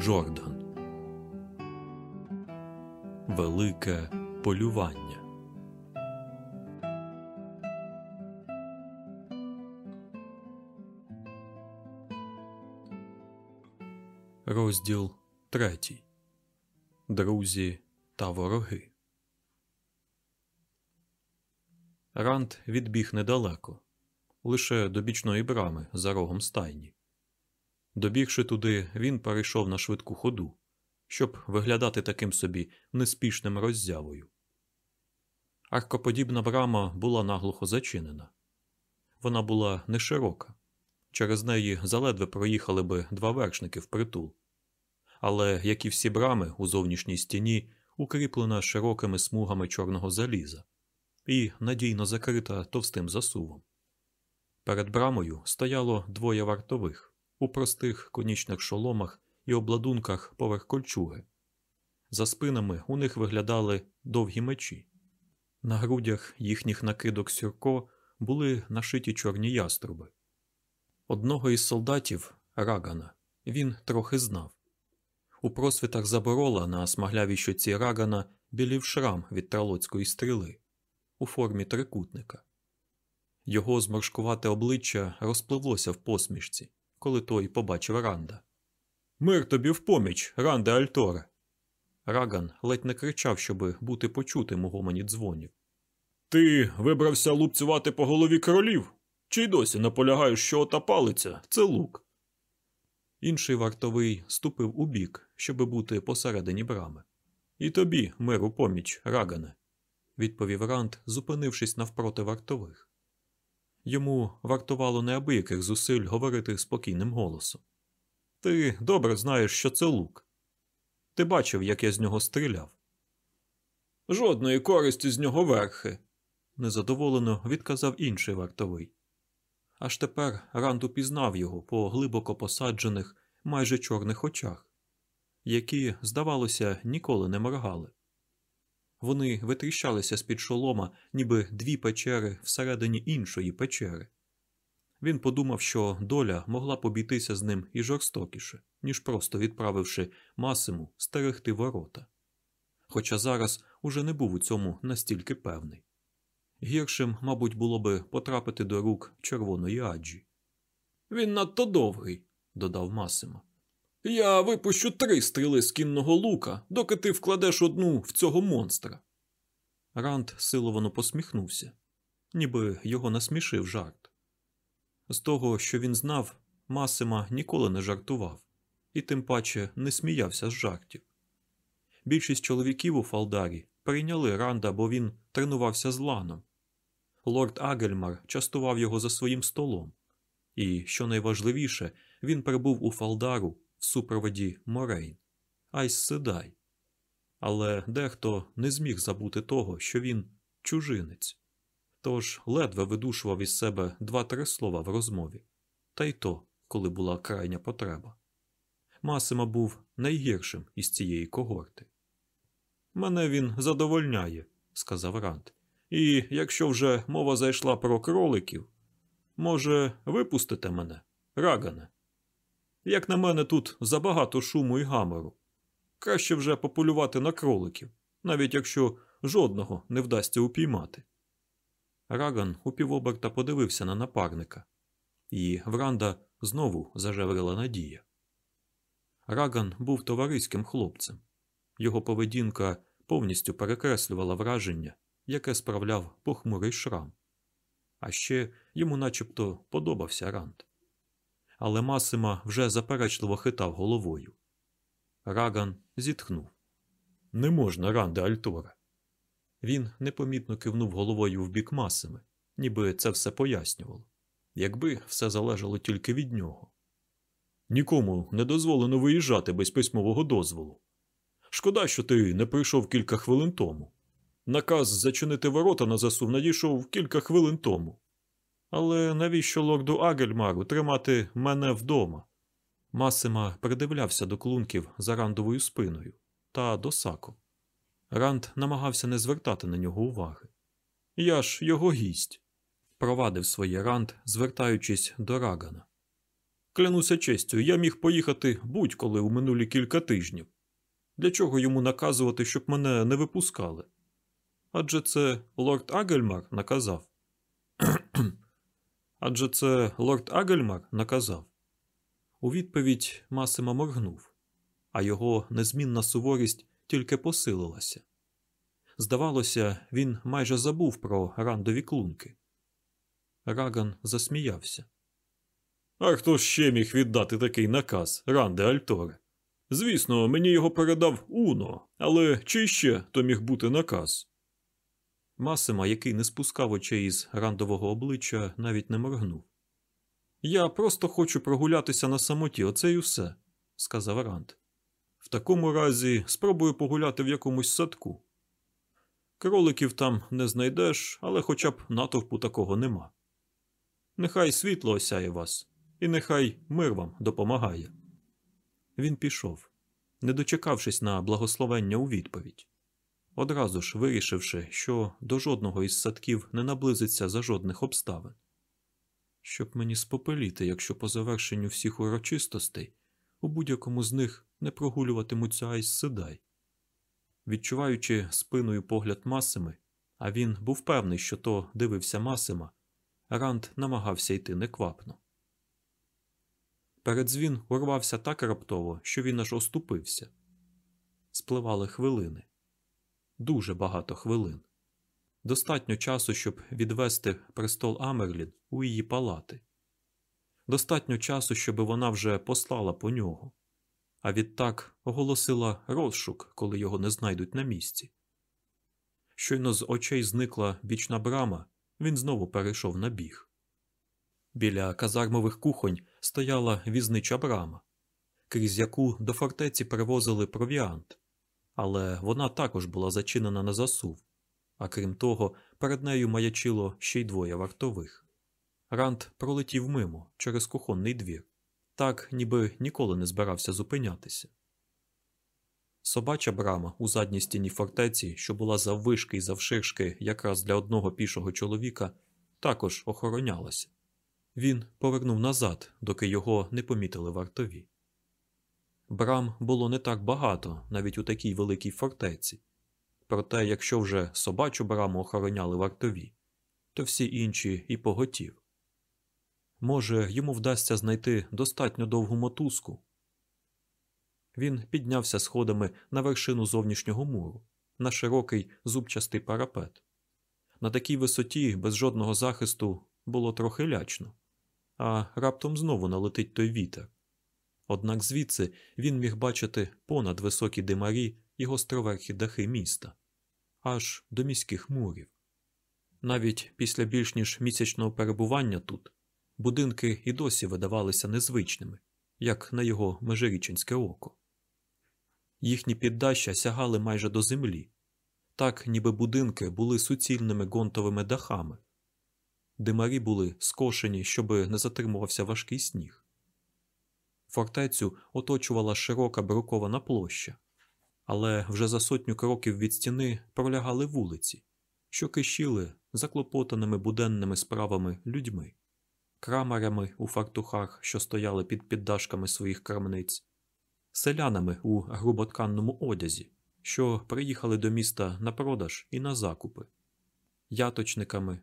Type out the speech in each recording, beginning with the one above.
Джордан Велике полювання. Розділ третій. Друзі та вороги. Ранд відбіг недалеко, лише до бічної брами за рогом стайні. Добігши туди, він перейшов на швидку ходу, щоб виглядати таким собі неспішним роззявою. Аркоподібна брама була наглухо зачинена. Вона була не широка, через неї заледве проїхали би два вершники впритул. Але, як і всі брами у зовнішній стіні, укріплена широкими смугами чорного заліза і надійно закрита товстим засувом. Перед брамою стояло двоє вартових у простих конічних шоломах і обладунках поверх кольчуги. За спинами у них виглядали довгі мечі. На грудях їхніх накидок сюрко були нашиті чорні яструби. Одного із солдатів, Рагана, він трохи знав. У просвітах заборола на смаглявій щоці Рагана білів шрам від тралоцької стріли у формі трикутника. Його зморшкувате обличчя розпливлося в посмішці, коли той побачив Ранда. Мир тобі в поміч, Ранде Альторе. Раган ледь не кричав, щоби бути почутим у гомоні дзвонів. Ти вибрався лупцювати по голові королів? Чи й досі наполягаєш, що ота палиця це лук? Інший вартовий ступив у бік, щоби бути посередині брами. І тобі, миру поміч, Рагане, відповів Ранд, зупинившись навпроти вартових. Йому вартувало неабияких зусиль говорити спокійним голосом. Ти добре знаєш, що це лук. Ти бачив, як я з нього стріляв. Жодної користі з нього верхи, незадоволено відказав інший вартовий. Аж тепер Ранд упізнав його по глибоко посаджених, майже чорних очах, які, здавалося, ніколи не моргали. Вони витріщалися з під шолома, ніби дві печери всередині іншої печери. Він подумав, що доля могла б обійтися з ним і жорстокіше, ніж просто відправивши Масиму стерегти ворота. Хоча зараз уже не був у цьому настільки певний. Гіршим, мабуть, було би потрапити до рук червоної аджі. Він надто довгий, додав Масимо. Я випущу три стріли з кінного лука, доки ти вкладеш одну в цього монстра. Ранд силовано посміхнувся, ніби його насмішив жарт. З того, що він знав, Масима ніколи не жартував і тим паче не сміявся з жартів. Більшість чоловіків у Фалдарі прийняли Ранда, бо він тренувався з ланом. Лорд Агельмар частував його за своїм столом, і, що найважливіше, він прибув у Фалдару в супроводі Морейн, Айс Седай. Але дехто не зміг забути того, що він чужинець, тож ледве видушував із себе два-три слова в розмові, та й то, коли була крайня потреба. Масима був найгіршим із цієї когорти. Мене він задовольняє, сказав Ранд. І якщо вже мова зайшла про кроликів, може, випустите мене, Рагане? Як на мене, тут забагато шуму і гамору. Краще вже пополювати на кроликів, навіть якщо жодного не вдасться упіймати. Раган у півоберта подивився на напарника, і Вранда знову зажеврила надія. Раган був товариським хлопцем. Його поведінка повністю перекреслювала враження, яке справляв похмурий шрам. А ще йому начебто подобався Ранд. Але Масима вже заперечливо хитав головою. Раган зітхнув. Не можна, Ранде Альтора. Він непомітно кивнув головою в бік Масими, ніби це все пояснювало, якби все залежало тільки від нього. Нікому не дозволено виїжджати без письмового дозволу. Шкода, що ти не прийшов кілька хвилин тому. Наказ зачинити ворота на засув надійшов кілька хвилин тому. Але навіщо лорду Агельмару тримати мене вдома? Масима придивлявся до клунків за рандовою спиною та до сако. Ранд намагався не звертати на нього уваги. Я ж його гість, провадив своє ранд, звертаючись до Рагана. Клянуся честю, я міг поїхати будь-коли у минулі кілька тижнів. Для чого йому наказувати, щоб мене не випускали? Адже це лорд Агельмар наказав. Адже це лорд Агельмар наказав. У відповідь Масима моргнув, а його незмінна суворість тільки посилилася. Здавалося, він майже забув про рандові клунки. Раган засміявся. А хто ще міг віддати такий наказ, Ранде Альторе? Звісно, мені його передав Уно, але чи ще то міг бути наказ? Масима, який не спускав очей із рандового обличчя, навіть не моргнув. Я просто хочу прогулятися на самоті, оце й усе, сказав Ранд. В такому разі спробую погуляти в якомусь садку. Кроликів там не знайдеш, але хоча б натовпу такого нема. Нехай світло осяє вас, і нехай мир вам допомагає. Він пішов, не дочекавшись на благословення у відповідь, одразу ж вирішивши, що до жодного із садків не наблизиться за жодних обставин. Щоб мені спопеліти, якщо по завершенню всіх урочистостей у будь-якому з них не прогулюватимуться Айс Седай. Відчуваючи спиною погляд Масими, а він був певний, що то дивився Масима, Ранд намагався йти неквапно. Передзвін урвався так раптово, що він аж оступився. Спливали хвилини. Дуже багато хвилин. Достатньо часу, щоб відвести престол Амерлін у її палати. Достатньо часу, щоб вона вже послала по нього, а відтак оголосила розшук, коли його не знайдуть на місці. Щойно з очей зникла бічна брама, він знову перейшов на біг. Біля казармових кухонь стояла візнича брама, крізь яку до фортеці перевозили провіант, але вона також була зачинена на засув, а крім того, перед нею маячило ще й двоє вартових. Ранд пролетів мимо через кухонний двір, так ніби ніколи не збирався зупинятися. Собача брама у задній стіні фортеці, що була заввишки і завширшки якраз для одного пішого чоловіка, також охоронялася. Він повернув назад, доки його не помітили вартові. Брам було не так багато навіть у такій великій фортеці. Проте, якщо вже собачу браму охороняли вартові, то всі інші і поготів. Може, йому вдасться знайти достатньо довгу мотузку. Він піднявся сходами на вершину зовнішнього муру, на широкий зубчастий парапет. На такій висоті, без жодного захисту, було трохи лячно, а раптом знову налетить той вітер. Однак звідси він міг бачити понад високі димарі і гостроверхі дахи міста, аж до міських мурів. Навіть після більш ніж місячного перебування тут будинки і досі видавалися незвичними, як на його межиріченське око. Їхні піддаща сягали майже до землі, так ніби будинки були суцільними гонтовими дахами. Димарі були скошені, щоби не затримувався важкий сніг. Фортецю оточувала широка брукована площа, але вже за сотню кроків від стіни пролягали вулиці, що кишіли заклопотаними буденними справами людьми, крамарями у фартухах, що стояли під піддашками своїх крамниць, селянами у груботканному одязі, що приїхали до міста на продаж і на закупи, яточниками,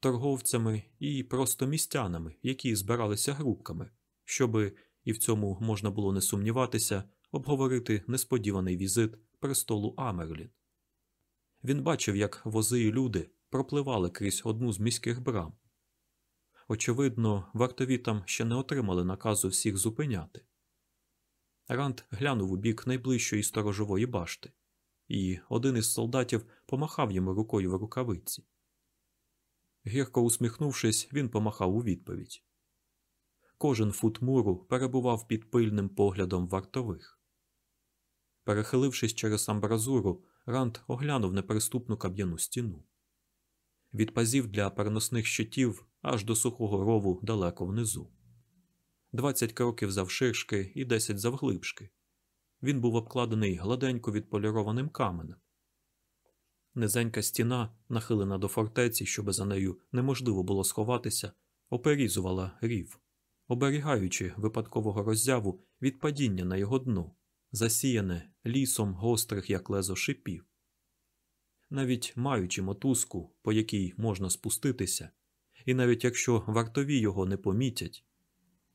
торговцями і просто містянами, які збиралися групками, щоби, і в цьому можна було не сумніватися, обговорити несподіваний візит престолу Амерлін. Він бачив, як вози і люди пропливали крізь одну з міських брам. Очевидно, вартові там ще не отримали наказу всіх зупиняти. Ранд глянув у бік найближчої сторожової башти, і один із солдатів помахав йому рукою в рукавиці. Гірко усміхнувшись, він помахав у відповідь. Кожен фут муру перебував під пильним поглядом вартових. Перехилившись через амбразуру, Ранд оглянув неприступну кам'яну стіну. Від пазів для переносних щитів аж до сухого рову далеко внизу. Двадцять кроків завширшки і десять завглибшки. Він був обкладений гладенько відполірованим каменем. Низенька стіна, нахилена до фортеці, щоби за нею неможливо було сховатися, оперізувала рів. Оберігаючи випадкового роззяву від падіння на його дно, засіяне лісом гострих, як лезо шипів. Навіть маючи мотузку, по якій можна спуститися, і навіть якщо вартові його не помітять,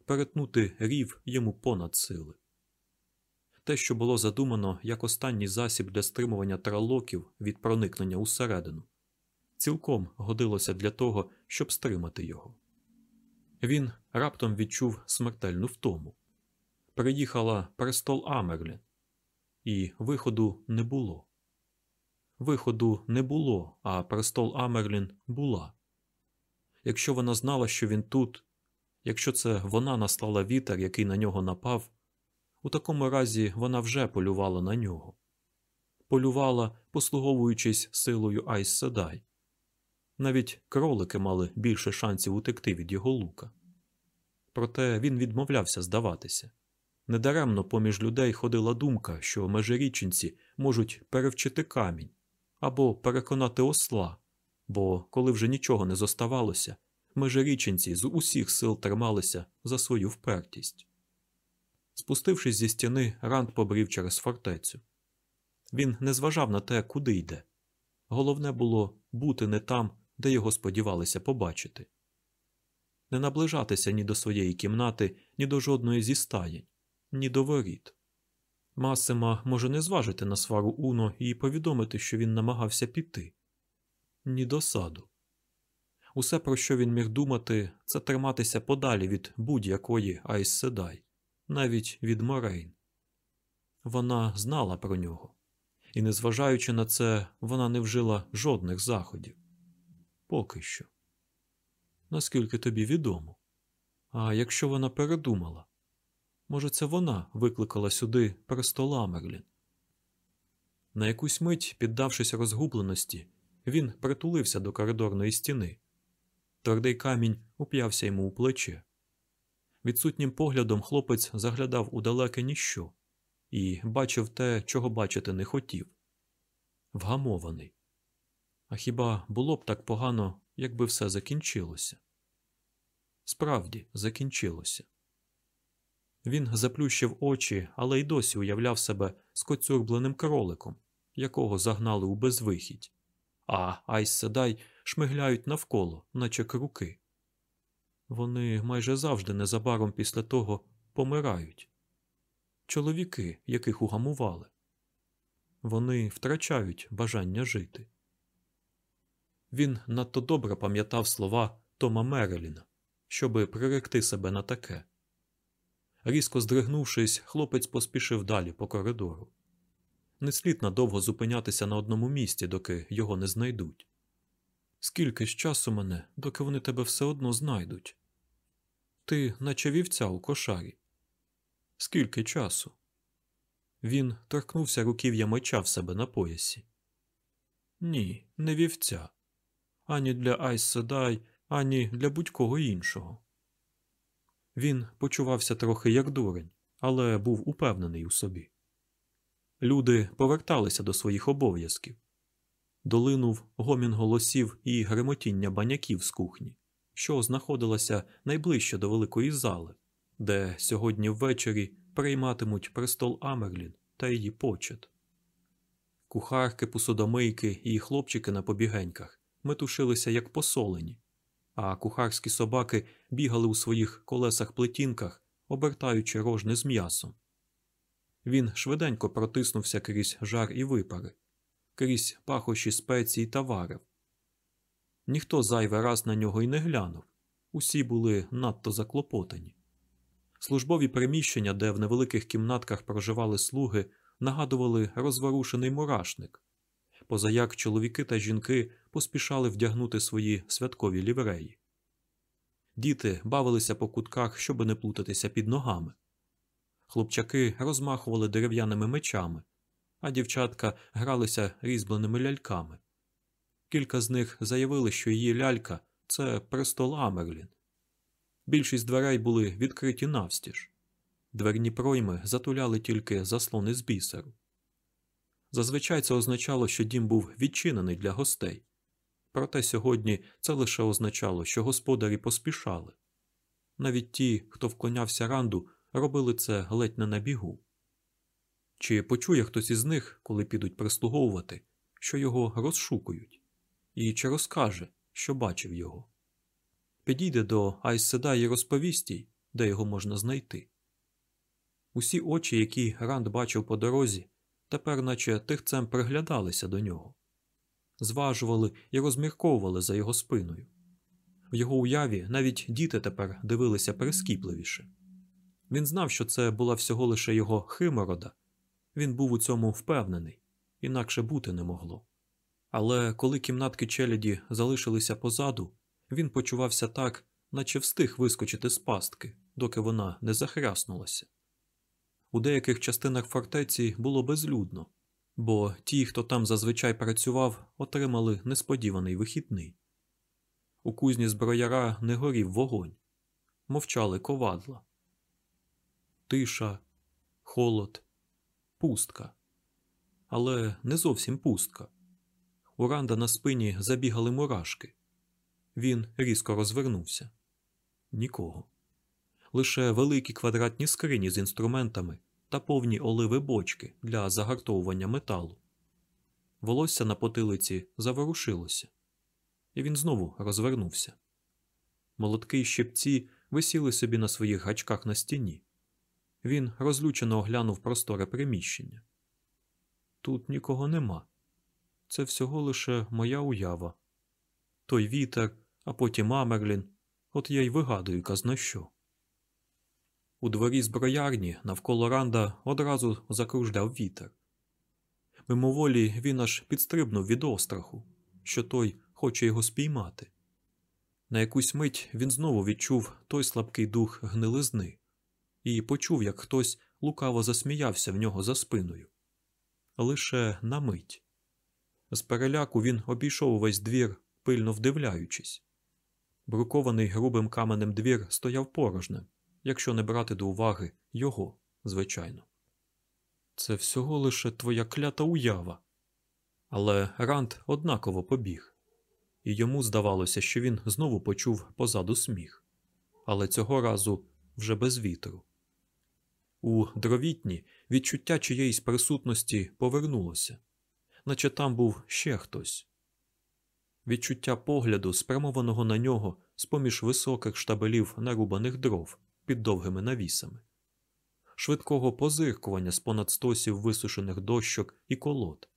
перетнути рів йому понад сили. Те, що було задумано як останній засіб для стримування тралоків від проникнення усередину, цілком годилося для того, щоб стримати його. Він раптом відчув смертельну втому. Приїхала престол Амерлін, і виходу не було. Виходу не було, а престол Амерлін була. Якщо вона знала, що він тут, якщо це вона наслала вітер, який на нього напав, у такому разі вона вже полювала на нього. Полювала, послуговуючись силою Айс Седай. Навіть кролики мали більше шансів утекти від його лука. Проте він відмовлявся здаватися. Недаремно поміж людей ходила думка, що межиріченці можуть перевчити камінь або переконати осла, бо, коли вже нічого не зоставалося, межиріченці з усіх сил трималися за свою впертість. Спустившись зі стіни, Ранд побрів через фортецю. Він не зважав на те, куди йде. Головне було бути не там, де його сподівалися побачити, не наближатися ні до своєї кімнати, ні до жодної зі стаєнь, ні до воріт. Масима може не зважити на свару Уно і повідомити, що він намагався піти, ні до саду. Усе, про що він міг думати, це триматися подалі від будь-якої Айс Седай, навіть від Морейн. Вона знала про нього, і, незважаючи на це, вона не вжила жодних заходів. Поки що. Наскільки тобі відомо? А якщо вона передумала? Може, це вона викликала сюди престола Мерлін? На якусь мить, піддавшись розгубленості, він притулився до коридорної стіни. Твердий камінь уп'явся йому у плече. Відсутнім поглядом хлопець заглядав у далеке ніщо і бачив те, чого бачити не хотів вгамований. А хіба було б так погано, якби все закінчилося? Справді, закінчилося. Він заплющив очі, але й досі уявляв себе скоцюрбленим кроликом, якого загнали у безвихідь, а Айс Седай шмигляють навколо, наче круки. Вони майже завжди незабаром після того помирають. Чоловіки, яких угамували. Вони втрачають бажання жити. Він надто добре пам'ятав слова Тома Мереліна, щоби приректи себе на таке. Різко здригнувшись, хлопець поспішив далі по коридору. Не слід надовго зупинятися на одному місці, доки його не знайдуть. Скільки ж часу мене, доки вони тебе все одно знайдуть? Ти, наче вівця у кошарі. Скільки часу? Він торкнувся руків'я меча в себе на поясі. Ні, не вівця. Ані для Айс Седай, ані для будь-кого іншого. Він почувався трохи як дурень, але був упевнений у собі. Люди поверталися до своїх обов'язків. Долинув гомін голосів і гремотіння баняків з кухні, що знаходилася найближче до великої зали, де сьогодні ввечері прийматимуть престол Амерлін та її почет. Кухарки, посудомийки і хлопчики на побігеньках метушилися як посолені, а кухарські собаки бігали у своїх колесах плетінках, обертаючи рожни з м'ясом. Він швиденько протиснувся крізь жар і випари, крізь пахощі спецій та варив. Ніхто зайвий раз на нього й не глянув, усі були надто заклопотані. Службові приміщення, де в невеликих кімнатках проживали слуги, нагадували розворушений мурашник, позаяк чоловіки та жінки поспішали вдягнути свої святкові лівреї. Діти бавилися по кутках, щоб не плутатися під ногами. Хлопчаки розмахували дерев'яними мечами, а дівчатка гралися різьбленими ляльками. Кілька з них заявили, що її лялька це престол Амерлін. Більшість дверей були відкриті навстіж. Дверні пройми затуляли тільки заслони з бісеру. Зазвичай це означало, що дім був відчинений для гостей. Проте сьогодні це лише означало, що господарі поспішали. Навіть ті, хто вклонявся ранду, робили це ледь не на бігу. Чи почує хтось із них, коли підуть прислуговувати, що його розшукують, і чи розкаже, що бачив його? Підійде до Айседа і розповість їй, де його можна знайти. Усі очі, які Ранд бачив по дорозі, тепер наче тихцем приглядалися до нього, зважували і розмірковували за його спиною. В його уяві навіть діти тепер дивилися прискіпливіше. Він знав, що це була всього лише його химорода, він був у цьому впевнений, інакше бути не могло. Але коли кімнатки челяді залишилися позаду, він почувався так, наче встиг вискочити з пастки, доки вона не захряснулася. У деяких частинах фортеці було безлюдно, бо ті, хто там зазвичай працював, отримали несподіваний вихідний. У кузні зброяра не горів вогонь, мовчали ковадла. Тиша, холод, пустка. Але не зовсім пустка. У Ранда на спині забігали мурашки. Він різко розвернувся. Нікого. Лише великі квадратні скрині з інструментами та повні оливи бочки для загартовування металу. Волосся на потилиці заворушилося, і він знову розвернувся. Молотки й щепці висіли собі на своїх гачках на стіні. Він розлючено оглянув просторе приміщення. Тут нікого нема. Це всього лише моя уява. Той вітер, а потім Амерлін, от я й вигадую казна що. У дворі зброярні навколо ранда одразу закружляв вітер. Мимоволі він аж підстрибнув від остраху, що той хоче його спіймати. На якусь мить він знову відчув той слабкий дух гнилизни і почув, як хтось лукаво засміявся в нього за спиною. Лише на мить. З переляку він обійшов увесь двір, пильно вдивляючись. Брукований грубим каменем двір стояв порожним, якщо не брати до уваги його, звичайно. Це всього лише твоя клята уява. Але Ранд однаково побіг, і йому здавалося, що він знову почув позаду сміх, але цього разу вже без вітру. У дровітні відчуття чиєїсь присутності повернулося, наче там був ще хтось. Відчуття погляду, спрямованого на нього з поміж високих штабелів нарубаних дров під довгими навісами, швидкого позиркування з понад стосів висушених дощок і колод,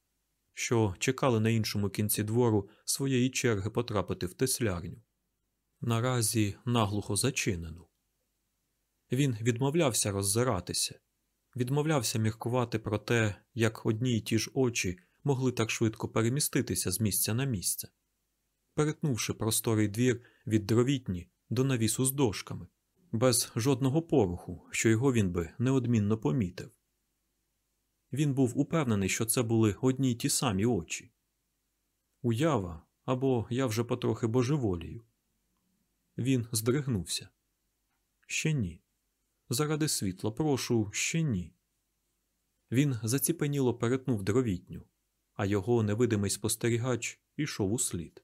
що чекали на іншому кінці двору своєї черги потрапити в теслярню, наразі наглухо зачинену. Він відмовлявся роззиратися, відмовлявся міркувати про те, як одні й ті ж очі могли так швидко переміститися з місця на місце, перетнувши просторий двір від дровітні до навісу з дошками, без жодного поруху, що його він би неодмінно помітив. Він був упевнений, що це були одні й ті самі очі. Уява або я вже потрохи божеволію. Він здригнувся. Ще ні. Заради світла, прошу, ще ні. Він заціпеніло перетнув дровітню, а його невидимий спостерігач ішов у слід.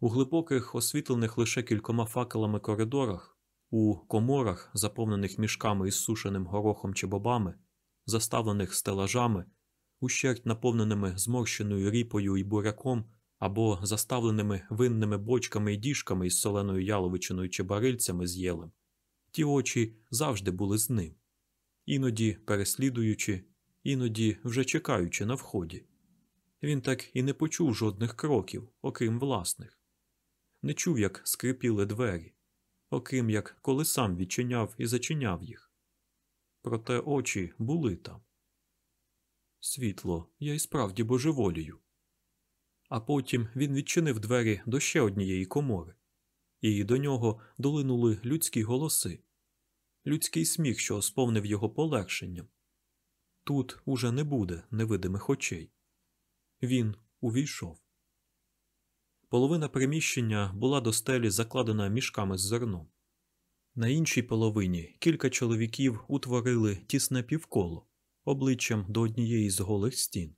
У глибоких, освітлених лише кількома факелами коридорах, у коморах, заповнених мішками із сушеним горохом чи бобами, заставлених стелажами, ущерть наповненими зморщеною ріпою і буряком або заставленими винними бочками і діжками із соленою яловичиною чи барильцями з єлем, ті очі завжди були з ним, іноді переслідуючи, іноді вже чекаючи на вході. Він так і не почув жодних кроків, окрім власних, не чув, як скрипіли двері, окрім як коли сам відчиняв і зачиняв їх. Проте очі були там. Світло, я й справді божеволію. А потім він відчинив двері до ще однієї комори і до нього долинули людські голоси, людський сміх, що сповнив його полегшенням. Тут уже не буде невидимих очей. Він увійшов. Половина приміщення була до стелі закладена мішками з зерном. На іншій половині кілька чоловіків утворили тісне півколо обличчям до однієї з голих стін.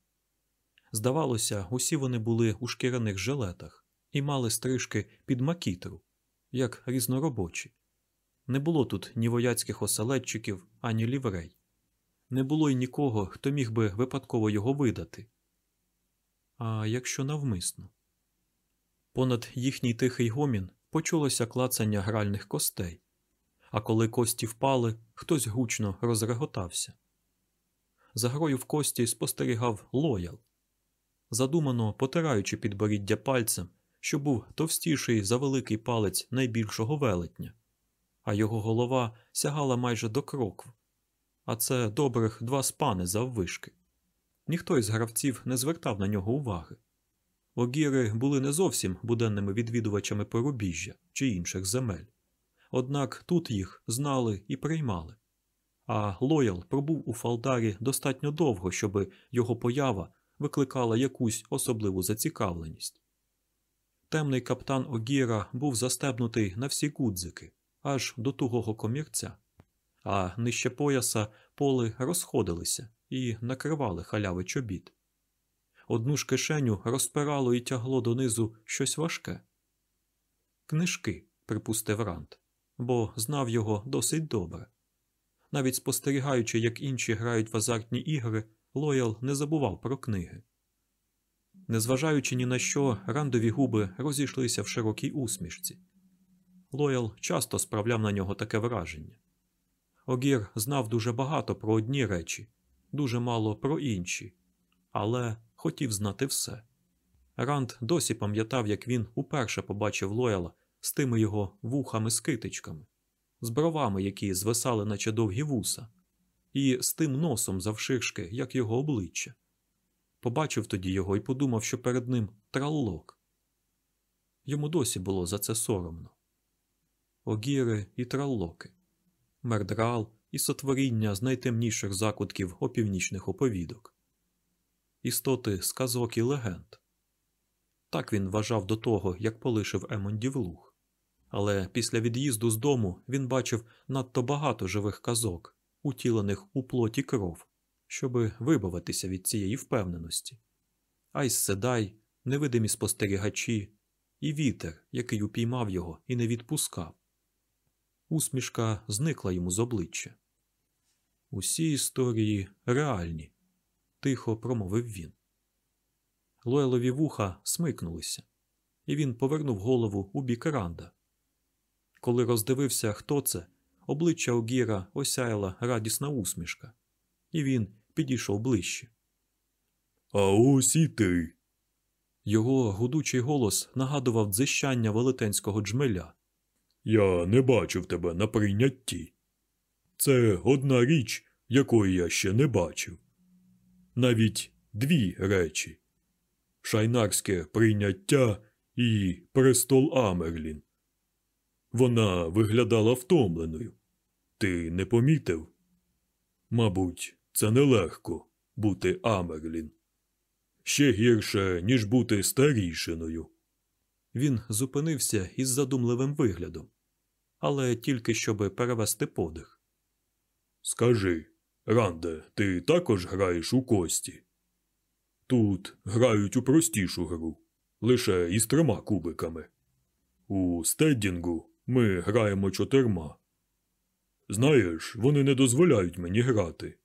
Здавалося, усі вони були у шкіряних жилетах і мали стрижки під макітру, як різноробочі, Не було тут ні вояцьких оселедчиків, ані ліврей. Не було й нікого, хто міг би випадково його видати. А якщо навмисно? Понад їхній тихий гомін почулося клацання гральних костей, а коли кості впали, хтось гучно розреготався. За грою в кості спостерігав лоял, задумано потираючи підборіддя пальцем, що був товстіший за великий палець найбільшого велетня, а його голова сягала майже до крокв, а це добрих два спани заввишки. Ніхто із гравців не звертав на нього уваги. Огіри були не зовсім буденними відвідувачами порубіжжя чи інших земель, однак тут їх знали і приймали. А Лоял пробув у Фалдарі достатньо довго, щоб його поява викликала якусь особливу зацікавленість. Темний каптан Огіра був застебнутий на всі гудзики, аж до тугого комірця, а нижче пояса поли розходилися і накривали халяви чобіт. Одну ж кишеню розпирало і тягло донизу щось важке. Книжки, припустив Рант, бо знав його досить добре. Навіть спостерігаючи, як інші грають в азартні ігри, Лоял не забував про книги. Незважаючи ні на що, рандові губи розійшлися в широкій усмішці. Лоял часто справляв на нього таке враження. Огір знав дуже багато про одні речі, дуже мало про інші, але хотів знати все. Ранд досі пам'ятав, як він уперше побачив Лояла з тими його вухами з китичками, з бровами, які звисали, наче довгі вуса, і з тим носом завширшки, як його обличчя. Побачив тоді його і подумав, що перед ним траллок. Йому досі було за це соромно. Огіри і траллоки, мердрал і сотворіння з найтемніших закутків опівнічних оповідок, істоти сказок і легенд. Так він вважав до того, як полишив Емондів луг. Але після від'їзду з дому він бачив надто багато живих казок, утілених у плоті кров, щоби вибавитися від цієї впевненості. Айс Седай, невидимі спостерігачі, і вітер, який упіймав його і не відпускав. Усмішка зникла йому з обличчя. Усі історії реальні, тихо промовив він. Лойлові вуха смикнулися, і він повернув голову у бік Ранда. Коли роздивився, хто це, обличчя Огіра осяяла радісна усмішка, і він підійшов ближче. А ось і ти. Його гудучий голос нагадував дзищання велетенського джмеля. Я не бачив тебе на прийнятті. Це одна річ, якої я ще не бачив. Навіть дві речі шайнарське прийняття і престол Амерлін. Вона виглядала втомленою. Ти не помітив? Мабуть, це нелегко бути Амерлін. Ще гірше, ніж бути старішиною. Він зупинився із задумливим виглядом, але тільки щоби перевести подих. Скажи, Ранде, ти також граєш у кості? Тут грають у простішу гру, лише із трьома кубиками. У стеддінгу ми граємо чотирма. Знаєш, вони не дозволяють мені грати,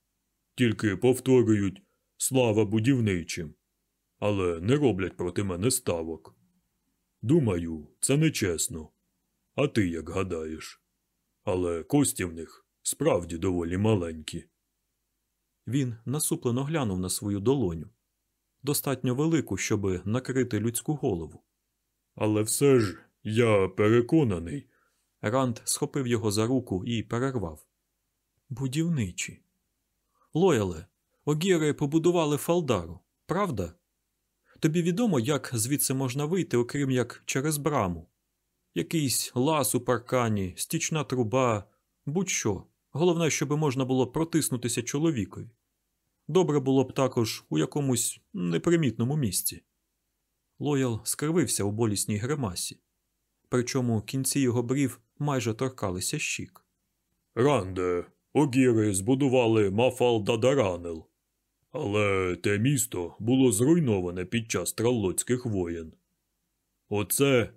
тільки повторюють слава будівничим, але не роблять проти мене ставок. Думаю, це нечесно. А ти як гадаєш? Але кості в них справді доволі маленькі. Він насуплено глянув на свою долоню, достатньо велику, щоби накрити людську голову. Але все ж я переконаний, Ранд схопив його за руку і перервав. Будівничі. Лояле, огіри побудували Фалдару, правда? Тобі відомо, як звідси можна вийти, окрім як через браму? Якийсь лас у паркані, стічна труба, будь-що. Головне, щоби можна було протиснутися чоловікові. Добре було б також у якомусь непримітному місці. Лоял скривився у болісній гримасі, причому кінці його брів майже торкалися щік. Ранде, огіри збудували Мафал Дадаранел. Але те місто було зруйноване під час траллоцьких воєн. Оце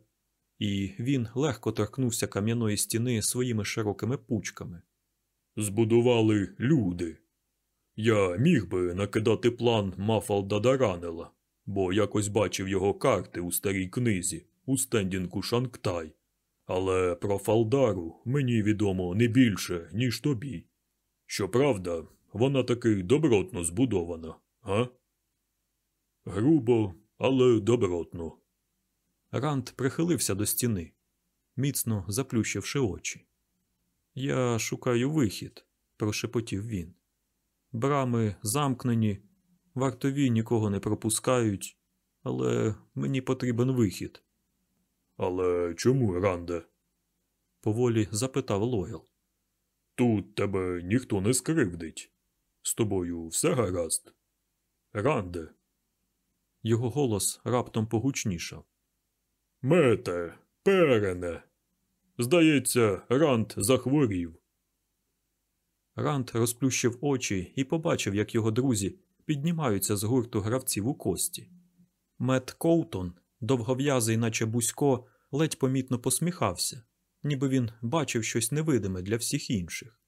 і він легко торкнувся кам'яної стіни своїми широкими пучками. Збудували люди. Я міг би накидати план Мафалда Даранела, бо якось бачив його карти у старій книзі у стендінку Шанктай. Але про Фалдару мені відомо не більше, ніж тобі. Щоправда, вона таки добротно збудована, га? Грубо, але добротно. Ранд прихилився до стіни, міцно заплющивши очі. Я шукаю вихід, прошепотів він. Брами замкнені, вартові нікого не пропускають, але мені потрібен вихід, Але чому, Ранде? поволі запитав Лойл. Тут тебе ніхто не скривдить. З тобою все гаразд. Ранде, Його голос раптом погучнішав. мете, перене. Здається, Ранд захворів. Ранд розплющив очі і побачив, як його друзі піднімаються з гурту гравців у кості. Мет Коутон, довгов'язий, наче бузько, ледь помітно посміхався, ніби він бачив щось невидиме для всіх інших.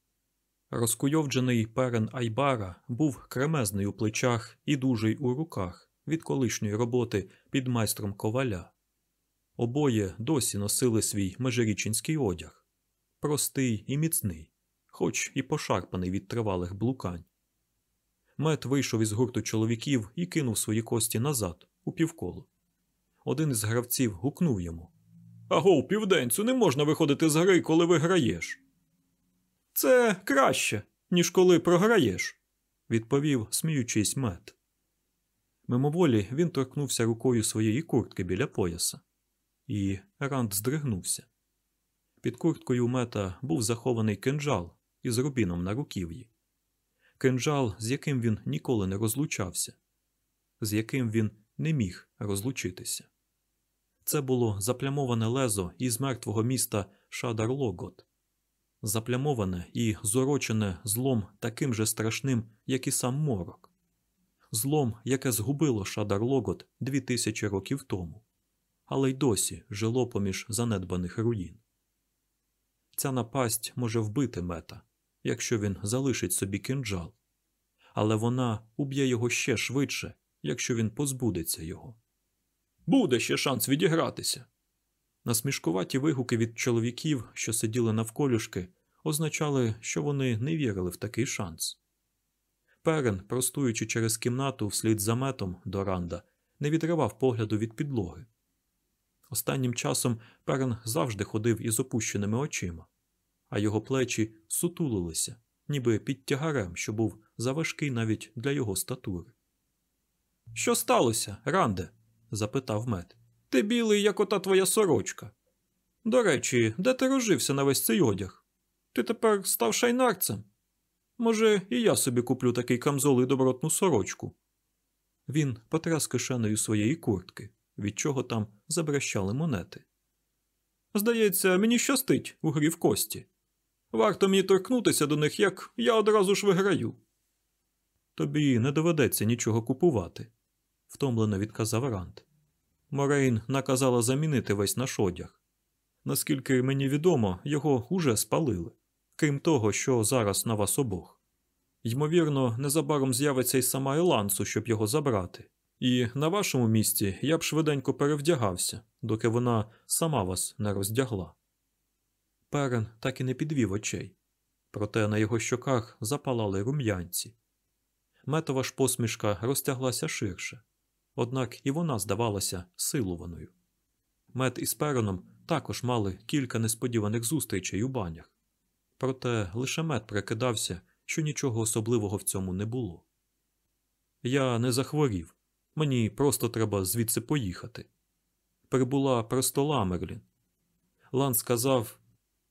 Розкуйовджений перен Айбара був кремезний у плечах і дужий у руках від колишньої роботи під майстром коваля. Обоє досі носили свій межирічинський одяг простий і міцний, хоч і пошарпаний від тривалих блукань. Мет вийшов із гурту чоловіків і кинув свої кості назад, у півколо. Один із гравців гукнув йому Агов, південцю, не можна виходити з гри, коли виграєш. Це краще, ніж коли програєш, відповів, сміючись мет. Мимоволі він торкнувся рукою своєї куртки біля пояса, і Ранд здригнувся. Під курткою мета був захований кинджал із рубіном на руків'ї. Кинджал, з яким він ніколи не розлучався, з яким він не міг розлучитися. Це було заплямоване лезо із мертвого міста Шадар-Логот, заплямоване і зорочене злом таким же страшним, як і сам морок, злом, яке згубило Шадар-Логот дві тисячі років тому, але й досі жило поміж занедбаних руїн. Ця напасть може вбити мета, якщо він залишить собі кинджал, але вона уб'є його ще швидше, якщо він позбудеться його. Буде ще шанс відігратися. Насмішкуваті вигуки від чоловіків, що сиділи навколюшки, означали, що вони не вірили в такий шанс. Перен, простуючи через кімнату вслід за метом до Ранда, не відривав погляду від підлоги. Останнім часом Перен завжди ходив із опущеними очима, а його плечі сутулилися, ніби під тягарем, що був заважкий навіть для його статури. Що сталося, Ранде? запитав мед. Ти білий, як ота твоя сорочка. До речі, де ти розжився на весь цей одяг? Ти тепер став шайнарцем? Може, і я собі куплю такий камзол і добротну сорочку. Він потряс кишенею своєї куртки, від чого там забрещали монети. Здається, мені щастить у грі в кості. Варто мені торкнутися до них, як я одразу ж виграю. Тобі не доведеться нічого купувати, втомлено відказав Рант. Морейн наказала замінити весь наш одяг. Наскільки мені відомо, його уже спалили, крім того, що зараз на вас обох. Ймовірно, незабаром з'явиться й сама Елансу, щоб його забрати. І на вашому місці я б швиденько перевдягався, доки вона сама вас не роздягла. Перен так і не підвів очей, проте на його щоках запалали рум'янці. Метова ж посмішка розтяглася ширше, однак і вона здавалася силуваною. Мет із Переном також мали кілька несподіваних зустрічей у банях, проте лише мет прикидався, що нічого особливого в цьому не було. Я не захворів, мені просто треба звідси поїхати. Прибула просто Ламерлін. Лан сказав,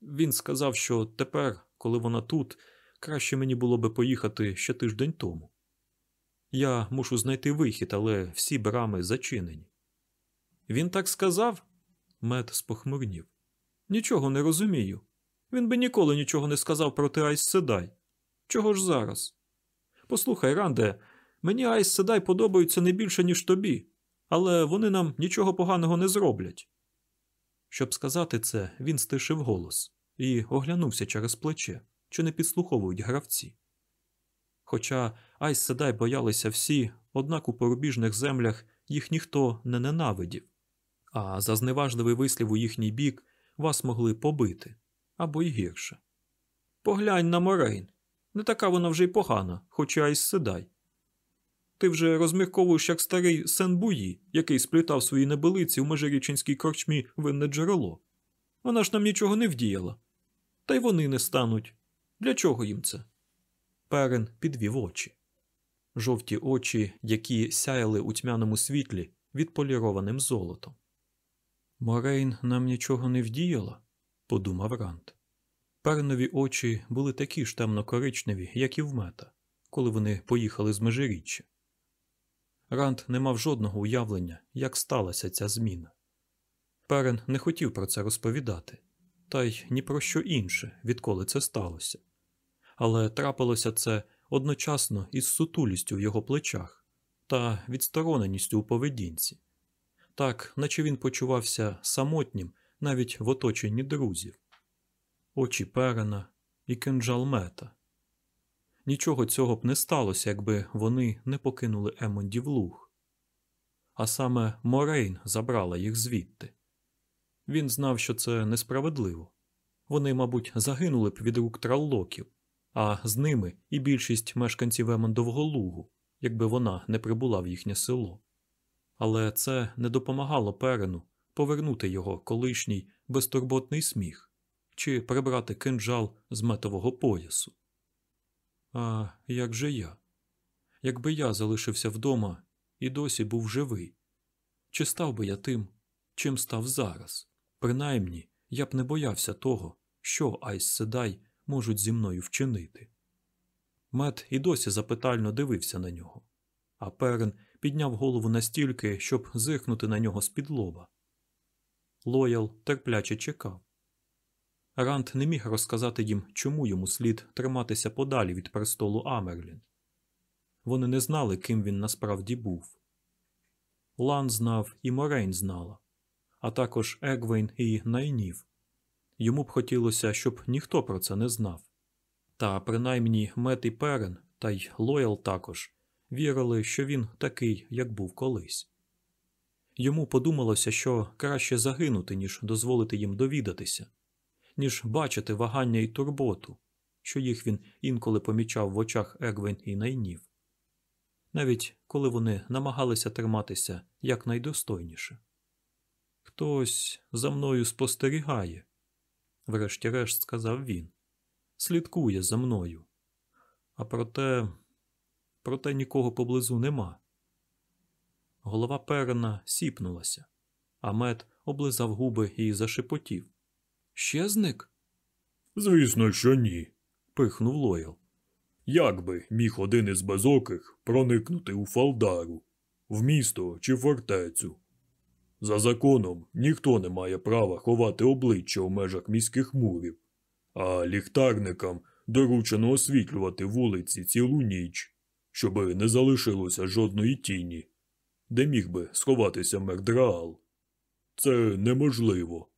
він сказав, що тепер, коли вона тут, краще мені було би поїхати ще тиждень тому. Я мушу знайти вихід, але всі брами зачинені. Він так сказав? Мед спохмурнів. Нічого не розумію. Він би ніколи нічого не сказав проти Айс Седай. Чого ж зараз? Послухай, Ранде, мені Айс Седай подобаються не більше, ніж тобі, але вони нам нічого поганого не зроблять. Щоб сказати це, він стишив голос і оглянувся через плече, чи не підслуховують гравці. Хоча Айс Седай боялися всі, однак у порубіжних землях їх ніхто не ненавидів, а за зневажливий вислів у їхній бік вас могли побити або й гірше. Поглянь на Морейн. Не така вона вже й погана, хоч і Айс Седай. Ти вже розмірковуєш як старий Кенн Буї, який сплітав свої небелиці в межиріченській корчмі винне джерело. Вона ж нам нічого не вдіяла. Та й вони не стануть. Для чого їм це? Перен підвів очі. Жовті очі, які сяяли у тьмяному світлі відполірованим золотом. Морейн нам нічого не вдіяла, подумав Рант. Перенові очі були такі ж темно-коричневі, як і в мета, коли вони поїхали з межиріччя. Рант не мав жодного уявлення, як сталася ця зміна. Перен не хотів про це розповідати, та й ні про що інше, відколи це сталося. Але трапилося це одночасно із сутулістю в його плечах та відстороненістю у поведінці, так, наче він почувався самотнім навіть в оточенні друзів, очі перена і кинджал мета. Нічого цього б не сталося, якби вони не покинули Емондів луг. А саме Морейн забрала їх звідти. Він знав, що це несправедливо. Вони, мабуть, загинули б від рук траллоків, а з ними і більшість мешканців Емондового лугу, якби вона не прибула в їхнє село. Але це не допомагало Перену повернути його колишній безтурботний сміх чи прибрати кинджал з метового поясу. А як же я? Якби я залишився вдома і досі був живий, чи став би я тим, чим став зараз? Принаймні, я б не боявся того, що Айс Седай можуть зі мною вчинити. Мет і досі запитально дивився на нього, а Перрін підняв голову настільки, щоб зиркнути на нього з-під лоба. Лоял терпляче чекав. Ранд не міг розказати їм, чому йому слід триматися подалі від престолу Амерлін. Вони не знали, ким він насправді був. Лан знав і Морейн знала, а також Егвейн і Найнів. Йому б хотілося, щоб ніхто про це не знав. Та принаймні Мет і Перрін, та й Лоіал також вірили, що він такий, як був колись. Йому подумалося, що краще загинути, ніж дозволити їм довідатися, ніж бачити вагання і турботу, що їх він інколи помічав в очах Егвен і найнів, навіть коли вони намагалися триматися якнайдостойніше. Хтось за мною спостерігає, врешті-решт сказав він, слідкує за мною. А проте, проте нікого поблизу нема. Голова перена сіпнулася, а мед облизав губи і зашепотів. Ще зник? Звісно, що ні. пихнув Лоял. Як би міг один із безоких проникнути у Фалдару, в місто чи фортецю? За законом ніхто не має права ховати обличчя в межах міських мурів, а ліхтарникам доручено освітлювати вулиці цілу ніч, щоби не залишилося жодної тіні, де міг би сховатися Мердраал. Це неможливо.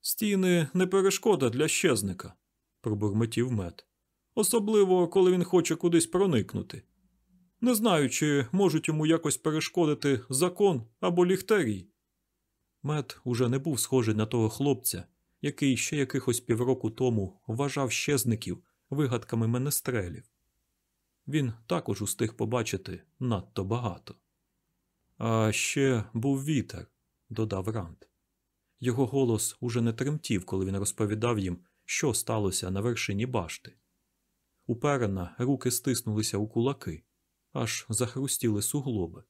Стіни не перешкода для щезника, пробурмотів мед. Особливо, коли він хоче кудись проникнути. Не знаю, чи можуть йому якось перешкодити закон або ліхтарі. Мед уже не був схожий на того хлопця, який ще якихось півроку тому вважав щезників вигадками менестрелів. Він також устиг побачити надто багато. А ще був вітер, додав Рант. Його голос уже не тремтів, коли він розповідав їм, що сталося на вершині башти. У руки стиснулися у кулаки, аж захрустіли суглоби.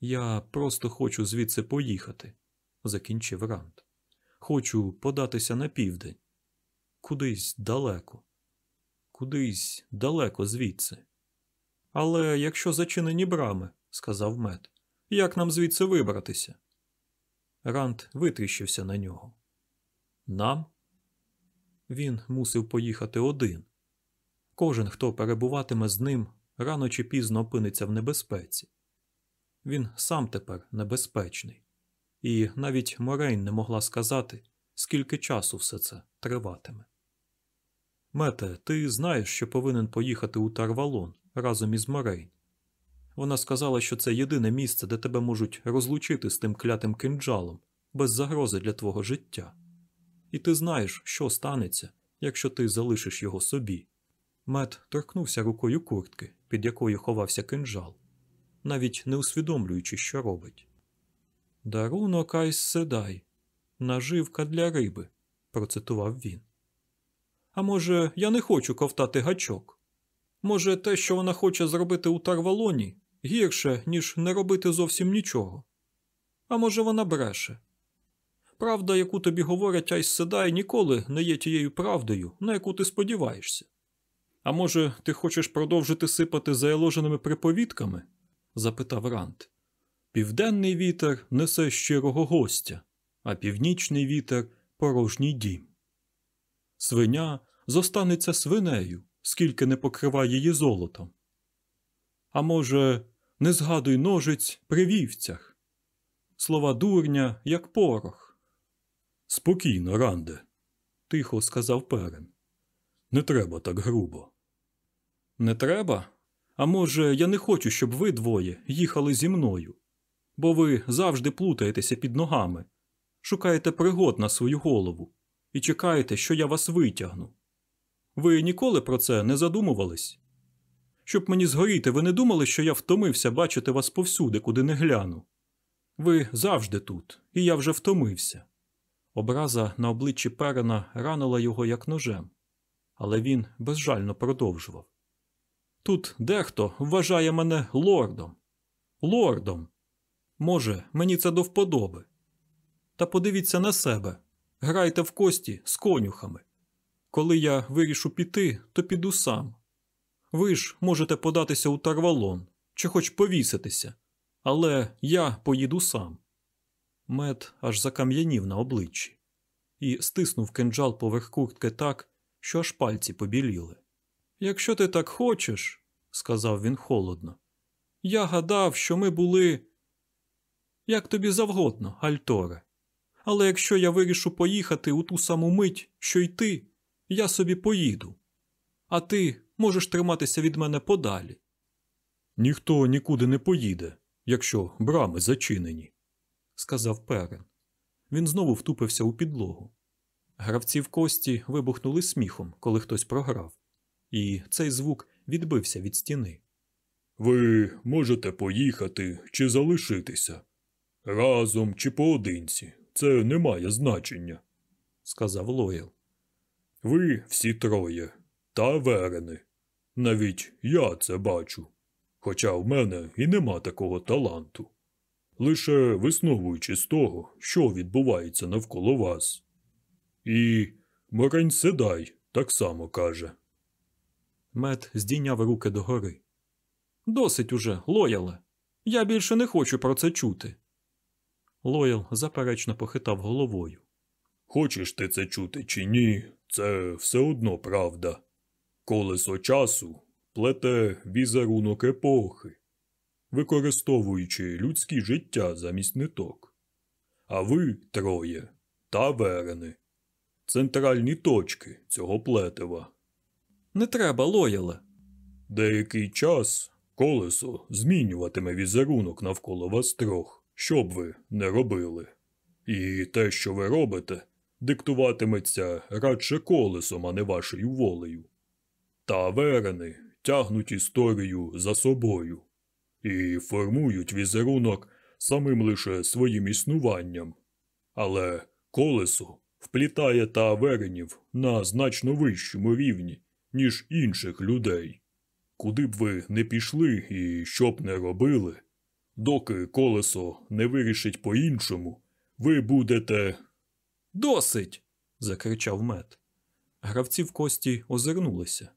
Я просто хочу звідси поїхати, закінчив Рант. Хочу податися на південь. Кудись далеко, кудись далеко звідси. Але якщо зачинені брами, сказав мед, як нам звідси вибратися? Рант витріщився на нього. Нам? Він мусив поїхати один. Кожен, хто перебуватиме з ним, рано чи пізно опиниться в небезпеці. Він сам тепер небезпечний. і навіть Морейн не могла сказати, скільки часу все це триватиме. Мете, ти знаєш, що повинен поїхати у Тарвалон разом із Морейн. Вона сказала, що це єдине місце, де тебе можуть розлучити з тим клятим кинджалом без загрози для твого життя. І ти знаєш, що станеться, якщо ти залишиш його собі. Мет торкнувся рукою куртки, під якою ховався кинджал, навіть не усвідомлюючи, що робить. Дарунок Айс Седай, наживка для риби, процитував він. А може, я не хочу ковтати гачок? Може, те, що вона хоче зробити у Тарвалоні, гірше, ніж не робити зовсім нічого. А може, вона бреше. Правда, яку тобі говорять Айс Седай, ніколи не є тією правдою, на яку ти сподіваєшся. А може, ти хочеш продовжити сипати заяложеними приповідками? запитав Рант. Південний вітер несе щирого гостя, а північний вітер порожній дім. Свиня зостанеться свинею, скільки не покриває її золотом. А може, не згадуй ножиць при вівцях. Слова дурня, як порох. Спокійно, Ранде, Тихо сказав Перен. не треба так грубо. Не треба? А може, я не хочу, щоб ви двоє їхали зі мною, бо ви завжди плутаєтеся під ногами, шукаєте пригод на свою голову і чекаєте, що я вас витягну. Ви ніколи про це не задумувались? Щоб мені згоріти, ви не думали, що я втомився бачити вас повсюди, куди не гляну? Ви завжди тут, і я вже втомився. Образа на обличчі Перена ранила його як ножем, але він безжально продовжував. Тут дехто вважає мене лордом. Лордом. Може, мені це до вподоби. Та подивіться на себе. Грайте в кості з конюхами. Коли я вирішу піти, то піду сам. Ви ж можете податися у тарвалон чи хоч повіситися, але я поїду сам. Мед аж закам'янів на обличчі і стиснув кинджал поверх куртки так, що аж пальці побіліли. Якщо ти так хочеш, сказав він холодно, я гадав, що ми були. Як тобі завгодно, Альторе. Але якщо я вирішу поїхати у ту саму мить, що й ти, я собі поїду. А ти можеш триматися від мене подалі. Ніхто нікуди не поїде, якщо брами зачинені. сказав Перен. Він знову втупився у підлогу. Гравці в кості вибухнули сміхом, коли хтось програв, і цей звук відбився від стіни. Ви можете поїхати чи залишитися. Разом чи поодинці. Це не має значення. сказав Лоєл. Ви всі троє. Та верени. Навіть я це бачу. Хоча в мене і нема такого таланту. Лише висновуючи з того, що відбувається навколо вас. І Морень Седай так само каже. Мед здійняв руки догори. Досить уже, Лояле. Я більше не хочу про це чути. Лоял заперечно похитав головою. Хочеш ти це чути чи ні, це все одно правда. Колесо часу плете візерунок епохи, використовуючи людське життя замість ниток. А ви троє таверни, центральні точки цього плетива. Не треба, Лояле. Деякий час колесо змінюватиме візерунок навколо вас трьох, що б ви не робили. І те, що ви робите, диктуватиметься радше колесом, а не вашою волею. Таверни тягнуть історію за собою і формують візерунок самим лише своїм існуванням. Але колесо вплітає тавернів на значно вищому рівні, ніж інших людей. Куди б ви не пішли і що б не робили, доки колесо не вирішить по-іншому, ви будете. Досить. закричав мед. Гравці в кості озирнулися,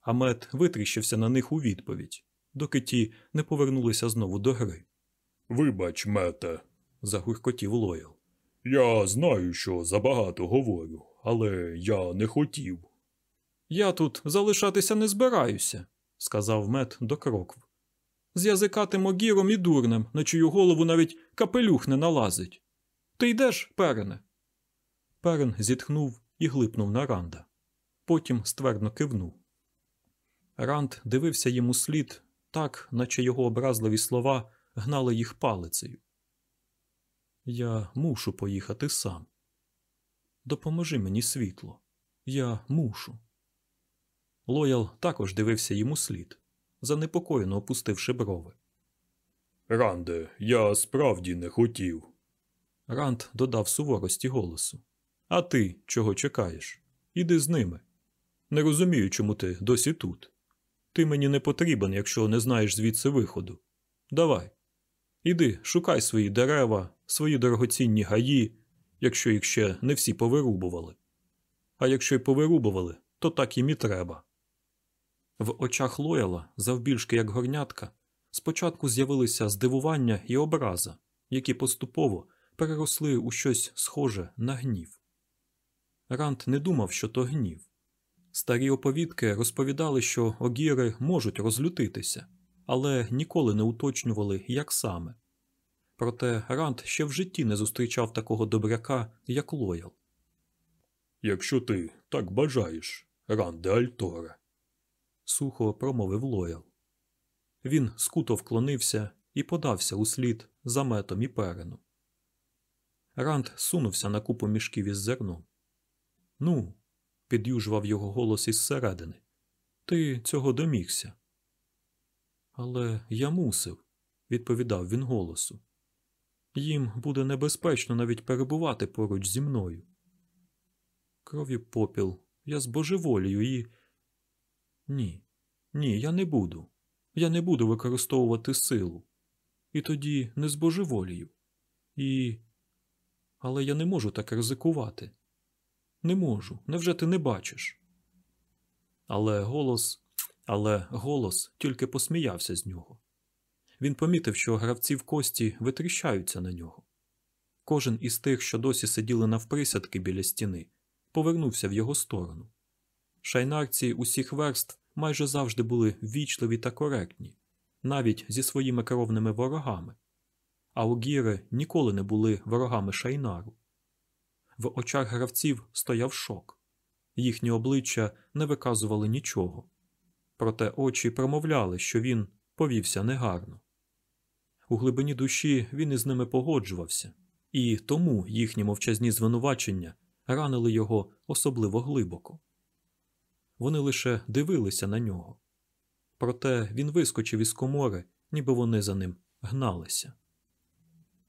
а мед витріщився на них у відповідь, доки ті не повернулися знову до гри. Вибач, мете, Загуркотів Лоял. я знаю, що забагато говорю, але я не хотів. Я тут залишатися не збираюся, сказав мед до крокв. З язикатим огіром і дурнем, на чию голову навіть капелюх не налазить. Ти йдеш, перене? Перен зітхнув і глипнув на Ранда. Потім ствердно кивнув. Ранд дивився йому слід так, наче його образливі слова гнали їх палицею. Я мушу поїхати сам. Допоможи мені світло. Я мушу. Лоял також дивився йому слід, занепокоєно опустивши брови. Ранде, я справді не хотів. Ранд додав суворості голосу. А ти чого чекаєш? Іди з ними. Не розумію, чому ти досі тут. Ти мені не потрібен, якщо не знаєш звідси виходу. Давай. Іди, шукай свої дерева, свої дорогоцінні гаї, якщо їх ще не всі повирубували. А якщо й повирубували, то так їм і треба. В очах Лояла, завбільшки як горнятка, спочатку з'явилися здивування і образа, які поступово переросли у щось схоже на гнів. Ранд не думав, що то гнів. Старі оповідки розповідали, що огіри можуть розлютитися, але ніколи не уточнювали, як саме. Проте Ранд ще в житті не зустрічав такого добряка, як Лоял. Якщо ти так бажаєш, Ранде Альторе. Сухо промовив Лоял. Він скуто вклонився і подався услід за метом і перену. Ранд сунувся на купу мішків із зерном. Ну, під'южував його голос із середини. Ти цього домігся. Але я мусив, відповідав він голосу. Їм буде небезпечно навіть перебувати поруч зі мною. Крові попіл, я збожеволію і. Ні, ні, я не буду. Я не буду використовувати силу. І тоді не збожеволію. І. Але я не можу так ризикувати. Не можу. Невже ти не бачиш? Але голос. Але голос тільки посміявся з нього. Він помітив, що гравці в кості витріщаються на нього. Кожен із тих, що досі сиділи навприсядки біля стіни, повернувся в його сторону. Шайнарці усіх верств майже завжди були ввічливі та коректні, навіть зі своїми кровними ворогами, а огіри ніколи не були ворогами шайнару. В очах гравців стояв шок, їхні обличчя не виказували нічого, проте очі промовляли, що він повівся негарно. У глибині душі він із ними погоджувався, і тому їхні мовчазні звинувачення ранили його особливо глибоко. Вони лише дивилися на нього. Проте він вискочив із комори, ніби вони за ним гналися.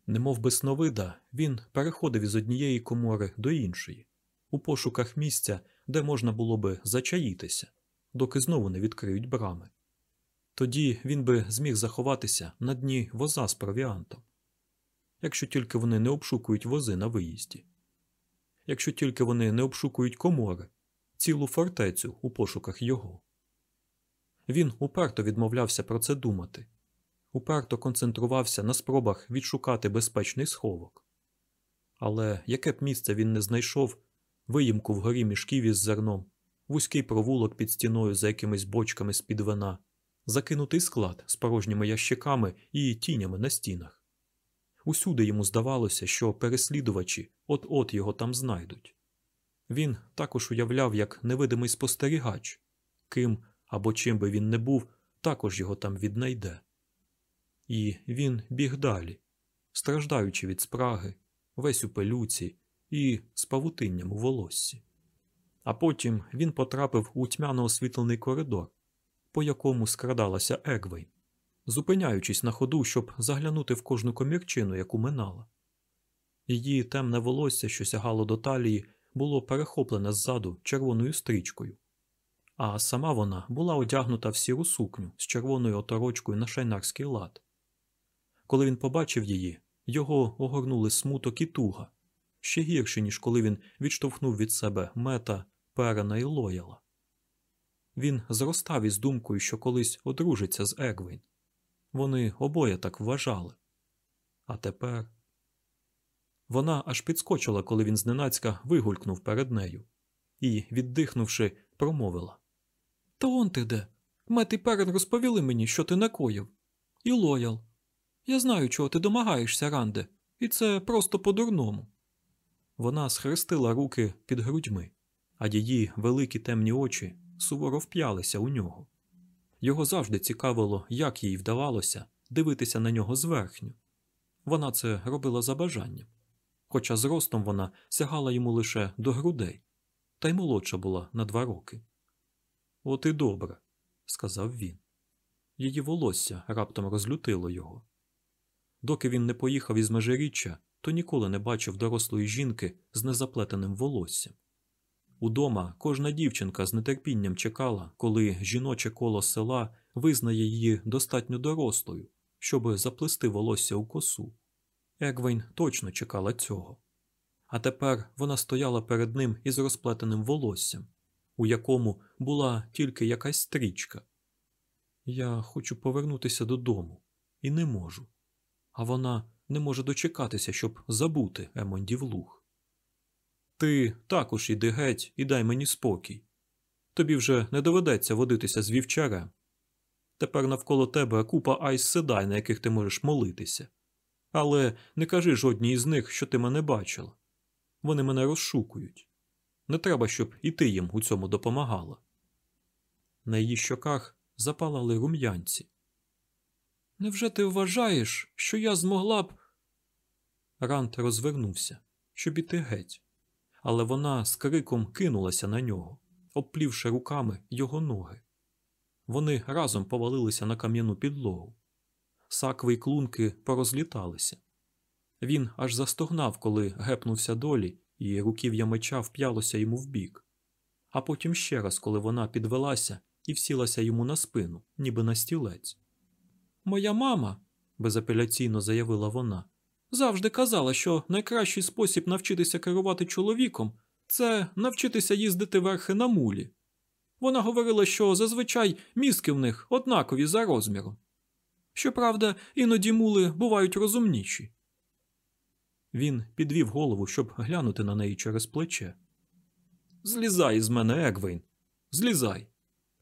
Немов би сновида, він переходив із однієї комори до іншої, у пошуках місця, де можна було би зачаїтися, доки знову не відкриють брами. Тоді він би зміг заховатися на дні воза з провіантом, якщо тільки вони не обшукують вози на виїзді, якщо тільки вони не обшукують комори, цілу фортецю у пошуках його. Він уперто відмовлявся про це думати, уперто концентрувався на спробах відшукати безпечний сховок. Але яке б місце він не знайшов виїмку вгорі мішків із зерном, вузький провулок під стіною за якимись бочками з під вина, закинутий склад з порожніми ящиками і тінями на стінах. Усюди йому здавалося, що переслідувачі от-от його там знайдуть. Він також уявляв як невидимий спостерігач, ким або чим би він не був, також його там віднайде. І він біг далі, страждаючи від спраги, весь у пелюці і з павутинням у волоссі. А потім він потрапив у тьмяно освітлений коридор, по якому скрадалася Егвейн, зупиняючись на ходу, щоб заглянути в кожну комірчину, яку минала. Її темне волосся, що сягало до талії, було перехоплене ззаду червоною стрічкою, а сама вона була одягнута в сіру сукню з червоною оторочкою на шайнарський лад. Коли він побачив її, його огорнули смуток і туга, ще гірше, ніж коли він відштовхнув від себе мета, перена і лояла. Він зростав із думкою, що колись одружиться з Егвейн. Вони обоє так вважали. А тепер. Вона аж підскочила, коли він зненацька вигулькнув перед нею, і, віддихнувши, промовила Та он ти де? Мет і Перен розповіли мені, що ти накоїв. І лоял. Я знаю, чого ти домагаєшся, Ранде. І це просто по-дурному. Вона схрестила руки під грудьми, а її великі темні очі суворо вп'ялися у нього. Його завжди цікавило, як їй вдавалося дивитися на нього зверхню. Вона це робила за бажанням, хоча зростом вона сягала йому лише до грудей, та й молодша була на два роки. От і добре, сказав він. Її волосся раптом розлютило його. Доки він не поїхав із межиріччя, то ніколи не бачив дорослої жінки з незаплетеним волоссям. Удома кожна дівчинка з нетерпінням чекала, коли жіноче коло села визнає її достатньо дорослою, щоб заплести волосся у косу. Егвейн точно чекала цього. А тепер вона стояла перед ним із розплетеним волоссям, у якому була тільки якась стрічка. Я хочу повернутися додому і не можу. А вона не може дочекатися, щоб забути Емондів луг. Ти також іди геть і дай мені спокій. Тобі вже не доведеться водитися з вівчарем. Тепер навколо тебе купа айс седай, на яких ти можеш молитися. Але не кажи жодній із них, що ти мене бачила. Вони мене розшукують. Не треба, щоб і ти їм у цьому допомагала. На її щоках запалали рум'янці. Невже ти вважаєш, що я змогла б. Рант розвернувся, щоб іти геть, але вона з криком кинулася на нього, обплівши руками його ноги. Вони разом повалилися на кам'яну підлогу. Сакви й клунки порозліталися. Він аж застогнав, коли гепнувся долі, і руків'я меча вп'ялося йому в бік. А потім ще раз, коли вона підвелася і всілася йому на спину, ніби на стілець. Моя мама, безапеляційно заявила вона, завжди казала, що найкращий спосіб навчитися керувати чоловіком це навчитися їздити верхи на мулі. Вона говорила, що зазвичай мізки в них однакові за розміром. Щоправда, іноді мули бувають розумніші. Він підвів голову, щоб глянути на неї через плече. Злізай із мене, Егвейн. Злізай.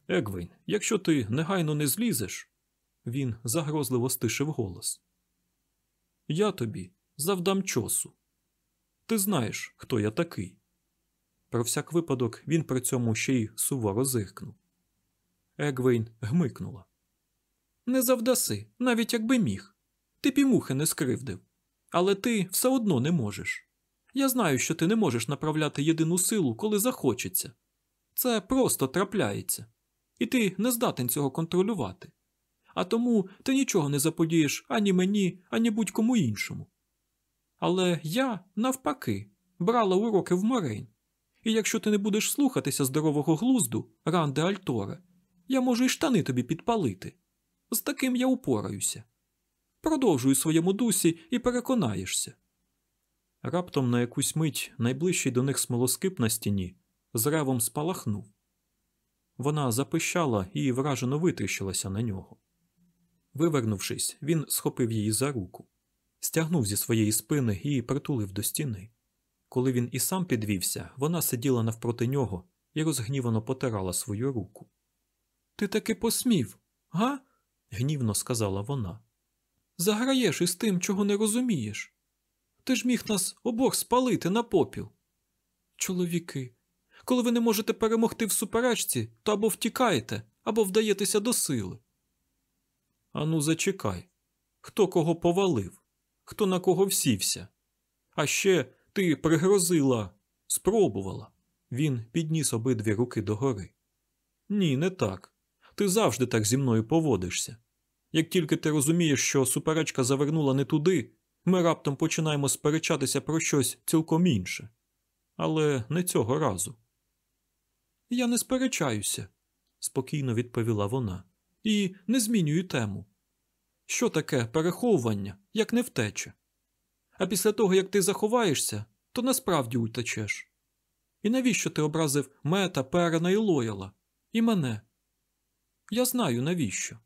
Егвейн, якщо ти негайно не злізеш. Він загрозливо стишив голос. Я тобі завдам чосу. Ти знаєш, хто я такий. Про всяк випадок він при цьому ще й суворо зиркнув. Егвейн гмикнула. Не завдаси, навіть якби міг. Ти пімухи не скривдив. Але ти все одно не можеш. Я знаю, що ти не можеш направляти єдину силу, коли захочеться. Це просто трапляється, і ти не здатен цього контролювати. А тому ти нічого не заподієш ані мені, ані будь-кому іншому. Але я, навпаки, брала уроки в Морейн, і якщо ти не будеш слухатися здорового глузду, Ранде Альторе, я можу й штани тобі підпалити. З таким я упораюся. Продовжуй своєму дусі і переконаєшся. Раптом на якусь мить найближчий до них смолоскип на стіні з ревом спалахнув. Вона запищала і вражено витріщилася на нього. Вивернувшись, він схопив її за руку, стягнув зі своєї спини і притулив до стіни. Коли він і сам підвівся, вона сиділа навпроти нього і розгнівано потирала свою руку. Ти таки посмів, га? Гнівно сказала вона. Заграєш із тим, чого не розумієш. Ти ж міг нас обох спалити на попіл. Чоловіки, коли ви не можете перемогти в суперечці, то або втікаєте, або вдаєтеся до сили. Ану, зачекай. Хто кого повалив, хто на кого всівся. А ще ти пригрозила, спробувала. Він підніс обидві руки догори. Ні, не так. Ти завжди так зі мною поводишся. Як тільки ти розумієш, що суперечка завернула не туди, ми раптом починаємо сперечатися про щось цілком інше. Але не цього разу. Я не сперечаюся, спокійно відповіла вона, і не змінюю тему. Що таке переховування, як не втеча? А після того, як ти заховаєшся, то насправді утечеш. І навіщо ти образив мета, Перена і Лояла? І мене? Я знаю навіщо.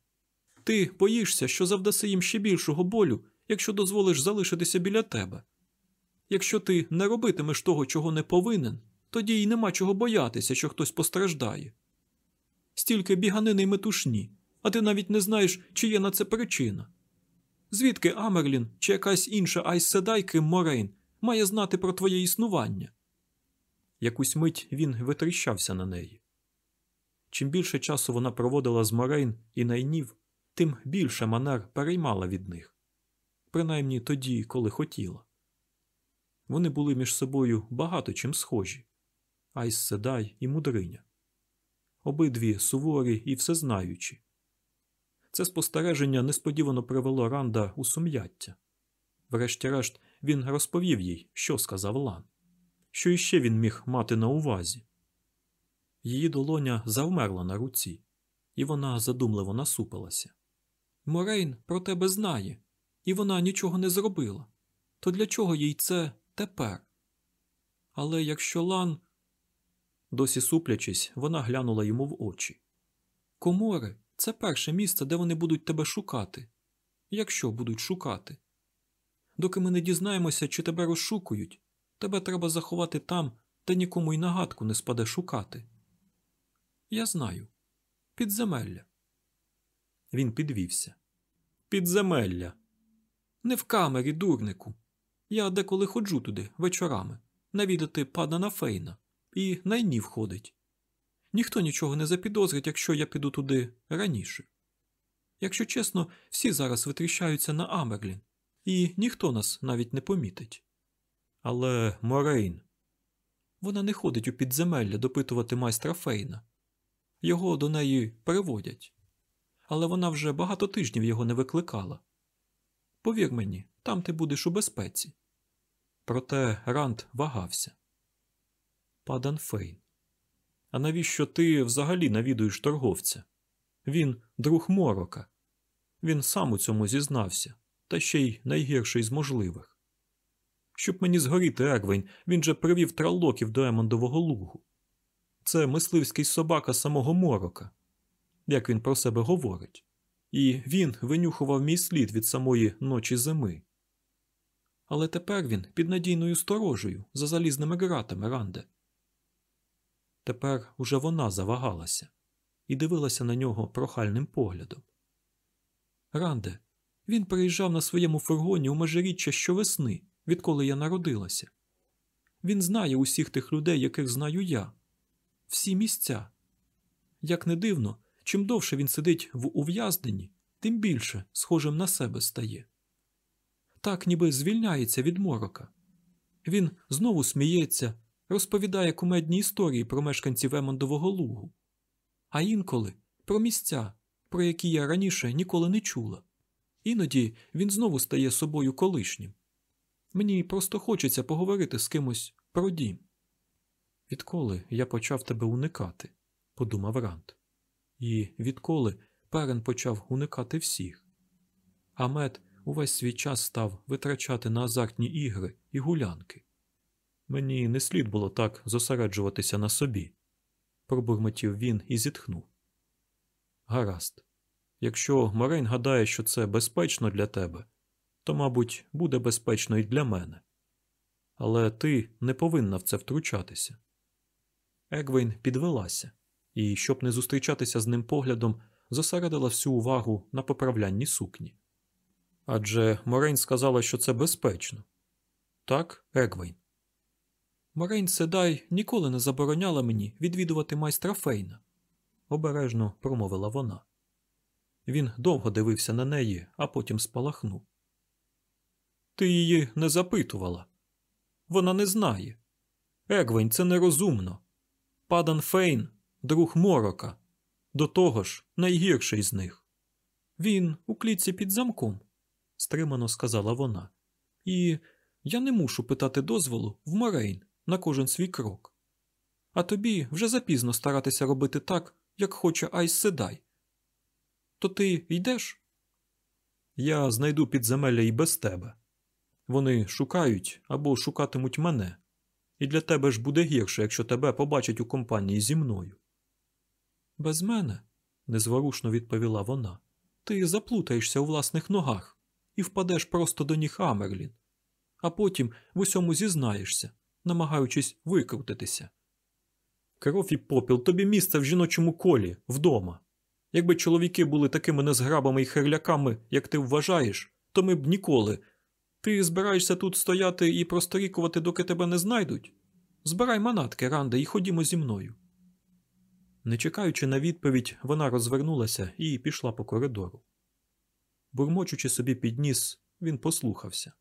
Ти боїшся, що завдаси їм ще більшого болю, якщо дозволиш залишитися біля тебе. Якщо ти не робитимеш того, чого не повинен, тоді й нема чого боятися, що хтось постраждає. Стільки біганини й метушні, а ти навіть не знаєш, чи є на це причина. Звідки Амерлін чи якась інша Айсседай, крім Морейн, має знати про твоє існування? Якусь мить він витріщався на неї. Чим більше часу вона проводила з Морейн і найнів, тим більше манер переймала від них, принаймні тоді, коли хотіла. Вони були між собою багато чим схожі Айс Седай і мудриня. Обидві суворі і всезнаючі. Це спостереження несподівано привело Ранда у сум'яття. Врешті-решт, він розповів їй, що сказав Лан, що іще він міг мати на увазі. Її долоня завмерла на руці, і вона задумливо насупилася. Морейн про тебе знає, і вона нічого не зробила. То для чого їй це тепер? Але якщо Лан. Досі суплячись, вона глянула йому в очі. Комори це перше місце, де вони будуть тебе шукати. Якщо будуть шукати. Доки ми не дізнаємося, чи тебе розшукують, тебе треба заховати там, де нікому й нагадку не спаде шукати. Я знаю. Підземелля. Він підвівся. Підземелля. Не в камері, дурнику. Я деколи ходжу туди вечорами, навідати падана Фейна, і найнів ходить. Ніхто нічого не запідозрить, якщо я піду туди раніше. Якщо чесно, всі зараз витріщаються на Амерлін, і ніхто нас навіть не помітить. Але Морейн. Вона не ходить у підземелля допитувати майстра Фейна. Його до неї приводять. Але вона вже багато тижнів його не викликала. Повір мені, там ти будеш у безпеці. Проте Ранд вагався. Падан Фейн. А навіщо ти взагалі навідуєш торговця? Він друг морока. Він сам у цьому зізнався, та ще й найгірший з можливих. Щоб мені згоріти Егвень, він же привів тралоків до Емондового лугу. Це мисливський собака самого морока, як він про себе говорить, і він винюхував мій слід від самої ночі зими. Але тепер він під надійною сторожею за залізними ґратами Ранде. Тепер уже вона завагалася і дивилася на нього прохальним поглядом. Ранде, він приїжджав на своєму фургоні у межиріччя щовесни, відколи я народилася. Він знає усіх тих людей, яких знаю я, всі місця. Як не дивно, чим довше він сидить в ув'язненні, тим більше схожим на себе стає. Так ніби звільняється від морока. Він знову сміється, розповідає кумедні історії про мешканців Емондового лугу, а інколи про місця, про які я раніше ніколи не чула. Іноді він знову стає собою колишнім. Мені просто хочеться поговорити з кимось про дім. Відколи я почав тебе уникати, подумав Рант. І відколи перен почав уникати всіх. А мед увесь свій час став витрачати на азартні ігри і гулянки. Мені не слід було так зосереджуватися на собі, пробурмотів він і зітхнув. Гаразд, якщо Морейн гадає, що це безпечно для тебе, то, мабуть, буде безпечно і для мене. Але ти не повинна в це втручатися. Егвейн підвелася і, щоб не зустрічатися з ним поглядом, зосередила всю увагу на поправлянні сукні. Адже Морейн сказала, що це безпечно. Так, Егвейн? Морейн Седай ніколи не забороняла мені відвідувати майстра Фейна, обережно промовила вона. Він довго дивився на неї, а потім спалахнув. Ти її не запитувала. Вона не знає. Егвень, це нерозумно. Падан Фейн, друг морока, до того ж, найгірший з них. Він у клітці під замком, стримано сказала вона. І я не мушу питати дозволу в Морейн на кожен свій крок. А тобі вже запізно старатися робити так, як хоче Айс Седай. То ти йдеш? Я знайду підземелля і без тебе. Вони шукають або шукатимуть мене, і для тебе ж буде гірше, якщо тебе побачать у компанії зі мною. Без мене, незворушно відповіла вона, ти заплутаєшся у власних ногах і впадеш просто до ніг Амерлін, а потім в усьому зізнаєшся, намагаючись викрутитися. Кров і попіл тобі місце в жіночому колі, вдома. Якби чоловіки були такими незграбами і херляками, як ти вважаєш, то ми б ніколи. Ти збираєшся тут стояти і просторікувати, доки тебе не знайдуть? Збирай манатки, Ранде, і ходімо зі мною. Не чекаючи на відповідь, вона розвернулася і пішла по коридору. Бурмочучи собі під ніс, він послухався.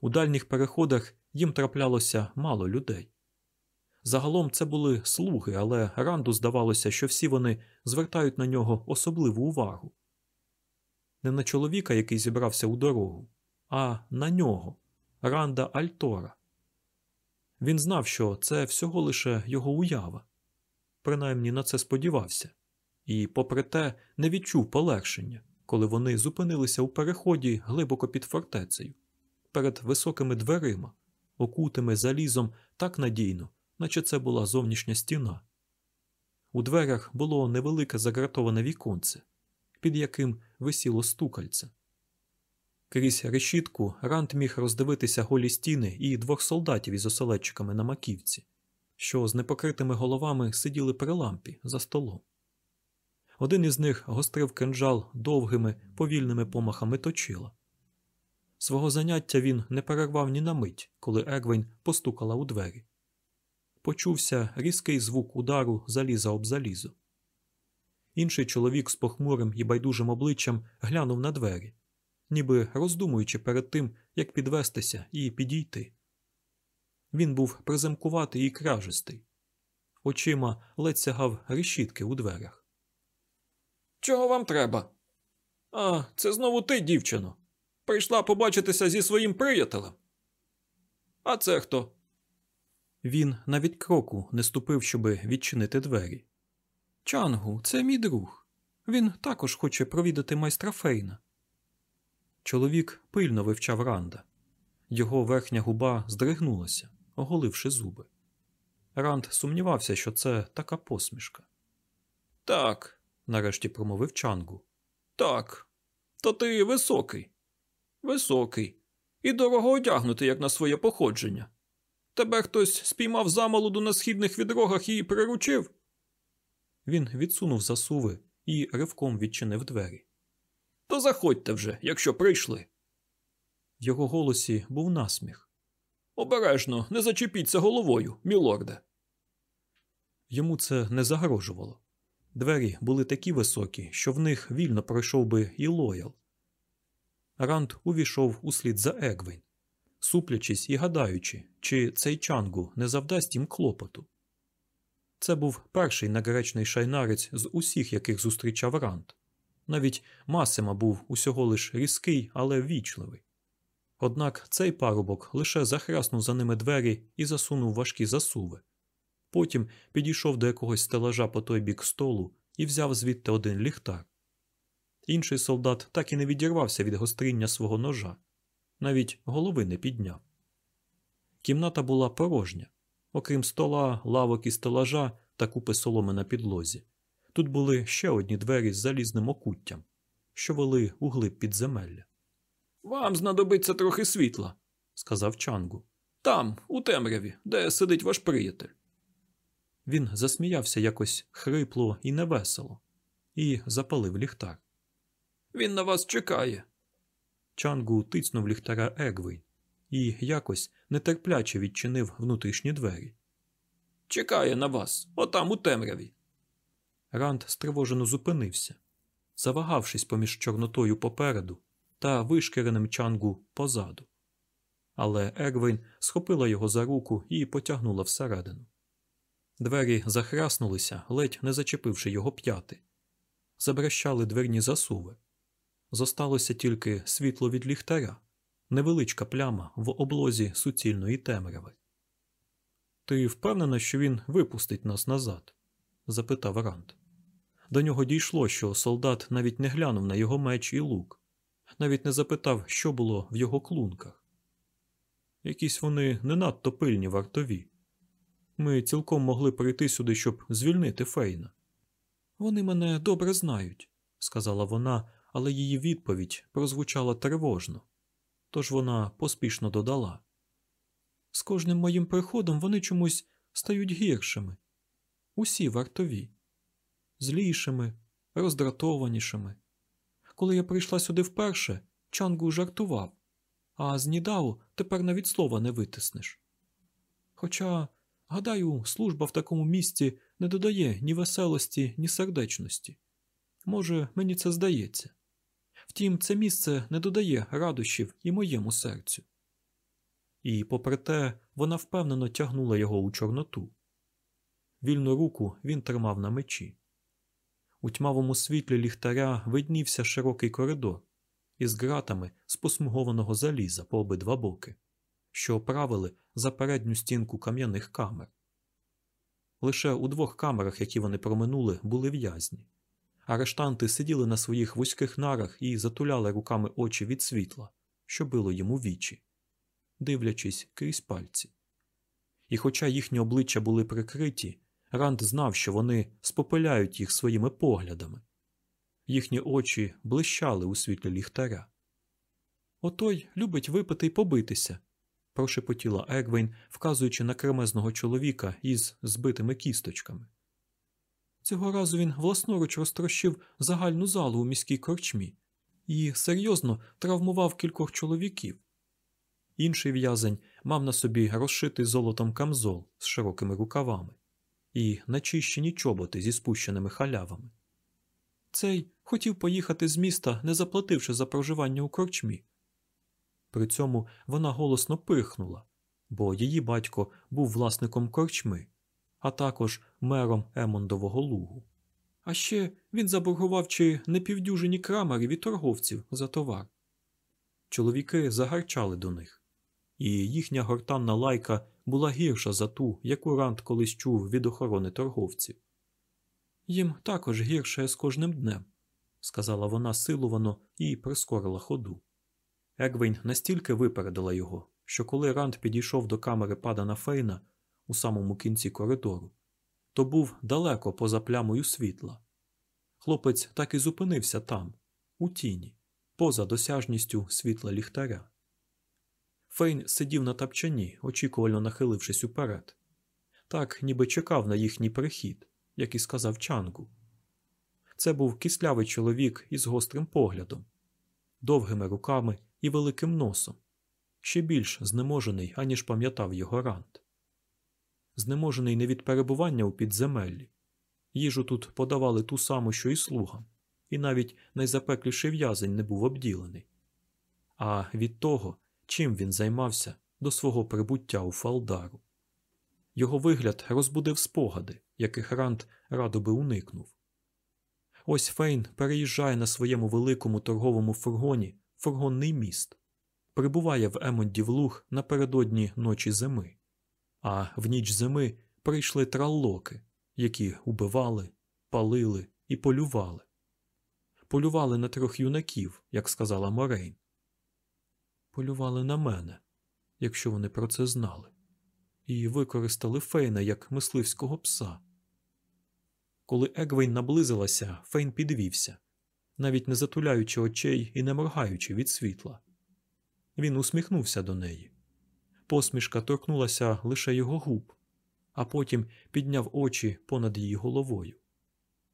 У дальніх переходах їм траплялося мало людей. Загалом це були слуги, але Ранду здавалося, що всі вони звертають на нього особливу увагу. Не на чоловіка, який зібрався у дорогу, а на нього, Ранда Альтора. Він знав, що це всього лише його уява, принаймні на це сподівався, і, попри те, не відчув полегшення, коли вони зупинилися у переході глибоко під фортецею, перед високими дверима, окутими залізом так надійно, наче це була зовнішня стіна. У дверях було невелике загратоване віконце, під яким висіло стукальце. Крізь решітку Рант міг роздивитися голі стіни і двох солдатів із оселедчиками на маківці, що з непокритими головами сиділи при лампі за столом. Один із них гострив кинджал довгими повільними помахами точила. Свого заняття він не перервав ні на мить, коли Егвень постукала у двері. Почувся різкий звук удару заліза об залізо. Інший чоловік з похмурим і байдужим обличчям глянув на двері, ніби роздумуючи перед тим, як підвестися і підійти. Він був приземкуватий і кражистий. Очима ледь сягав решітки у дверях. Чого вам треба? А, це знову ти, дівчино. Прийшла побачитися зі своїм приятелем. А це хто? Він навіть кроку не ступив, щоби відчинити двері. Чангу, це мій друг. Він також хоче провідати майстра Фейна. Чоловік пильно вивчав Ранда. Його верхня губа здригнулася, оголивши зуби. Ранд сумнівався, що це така посмішка. Так, нарешті промовив Чангу. Так, то ти високий. Високий. І дорого одягнутий, як на своє походження. Тебе хтось спіймав замолоду на східних відрогах і приручив? Він відсунув засуви і ривком відчинив двері. То заходьте вже, якщо прийшли. В його голосі був насміх. Обережно, не зачепіться головою, мілорде. Йому це не загрожувало. Двері були такі високі, що в них вільно пройшов би і лоял. Ранд увійшов услід за Егвейн, суплячись і гадаючи, чи цей чангу не завдасть їм клопоту. Це був перший нагречний шайнарець з усіх, яких зустрічав Ранд. Навіть Масима був усього лиш різкий, але ввічливий. Однак цей парубок лише захряснув за ними двері і засунув важкі засуви. Потім підійшов до якогось стелажа по той бік столу і взяв звідти один ліхтар. Інший солдат так і не відірвався від гостріння свого ножа, навіть голови не підняв. Кімната була порожня, окрім стола, лавок і стелажа та купи соломи на підлозі. Тут були ще одні двері з залізним окуттям, що вели у глиб підземелля. Вам знадобиться трохи світла, сказав Чангу. Там, у темряві, де сидить ваш приятель. Він засміявся якось хрипло і невесело і запалив ліхтар. Він на вас чекає. Чангу тицнув ліхтара Егвей і якось нетерпляче відчинив внутрішні двері. Чекає на вас, отам у темряві. Ранд стривожено зупинився, завагавшись поміж Чорнотою попереду та вишкіреним чангу позаду. Але Егвейн схопила його за руку і потягнула всередину. Двері захряснулися, ледь не зачепивши його п'яти. Забрещали дверні засуви. Зосталося тільки світло від ліхтаря, невеличка пляма в облозі суцільної темряви. Ти впевнена, що він випустить нас назад? запитав Ранд. До нього дійшло, що солдат навіть не глянув на його меч і лук, навіть не запитав, що було в його клунках. Якісь вони не надто пильні вартові. Ми цілком могли прийти сюди, щоб звільнити Фейна. Вони мене добре знають, сказала вона, але її відповідь прозвучала тривожно. Тож вона поспішно додала. З кожним моїм приходом вони чомусь стають гіршими. Усі вартові, злішими, роздратованішими. Коли я прийшла сюди вперше, Чангу жартував, а з Нідао тепер навіть слова не витиснеш. Хоча, гадаю, служба в такому місці не додає ні веселості, ні сердечності. Може, мені це здається. Втім, це місце не додає радощів і моєму серцю. І, попри те, вона впевнено тягнула його у Чорноту. Вільну руку він тримав на мечі. У тьмавому світлі ліхтаря виднівся широкий коридор із ґратами з посмугованого заліза по обидва боки, що оправили за передню стінку кам'яних камер. Лише у двох камерах, які вони проминули, були в'язні. Арештанти сиділи на своїх вузьких нарах і затуляли руками очі від світла, що било йому вічі, дивлячись крізь пальці. І хоча їхні обличчя були прикриті, Ранд знав, що вони спопиляють їх своїми поглядами. Їхні очі блищали у світлі ліхтаря. Отой любить випити й побитися, прошепотіла Егвейн, вказуючи на кремезного чоловіка із збитими кісточками. Цього разу він власноруч розтрощив загальну залу у міській корчмі і серйозно травмував кількох чоловіків. Інший в'язень мав на собі розшитий золотом камзол з широкими рукавами і начищені чоботи зі спущеними халявами. Цей хотів поїхати з міста, не заплативши за проживання у корчмі. При цьому вона голосно пирхнула, бо її батько був власником корчми, а також мером Емондового лугу. А ще він заборгував чи не півдюжині крамарів і торговців за товар. Чоловіки загарчали до них, і їхня гортанна лайка була гірша за ту, яку Ранд колись чув від охорони торговців. Їм також гірше з кожним днем, сказала вона силувано і прискорила ходу. Егвейн настільки випередила його, що коли Ранд підійшов до камери падана Фейна у самому кінці коридору, то був далеко поза плямою світла. Хлопець так і зупинився там, у тіні, поза досяжністю світла ліхтаря. Фейн сидів на тапчані, очікувально нахилившись уперед, так ніби чекав на їхній прихід, як і сказав Чангу. Це був кислявий чоловік із гострим поглядом, довгими руками і великим носом, ще більш знеможений, аніж пам'ятав його рант. Знеможений не від перебування у підземеллі. Їжу тут подавали ту саму, що й слугам, і навіть найзапекліший в'язень не був обділений, а від того, чим він займався до свого прибуття у Фалдару. Його вигляд розбудив спогади, яких Рант радо би уникнув. Ось Фейн переїжджає на своєму великому торговому фургоні фургонний міст, прибуває в Емонді в Луг напередодні ночі зими, а в ніч зими прийшли траллоки, які убивали, палили і полювали. Полювали на трьох юнаків, як сказала Морейн. Полювали на мене, якщо вони про це знали, і використали Фейна як мисливського пса. Коли Егвейн наблизилася, Фейн підвівся, навіть не затуляючи очей і не моргаючи від світла. Він усміхнувся до неї. Посмішка торкнулася лише його губ, а потім підняв очі понад її головою,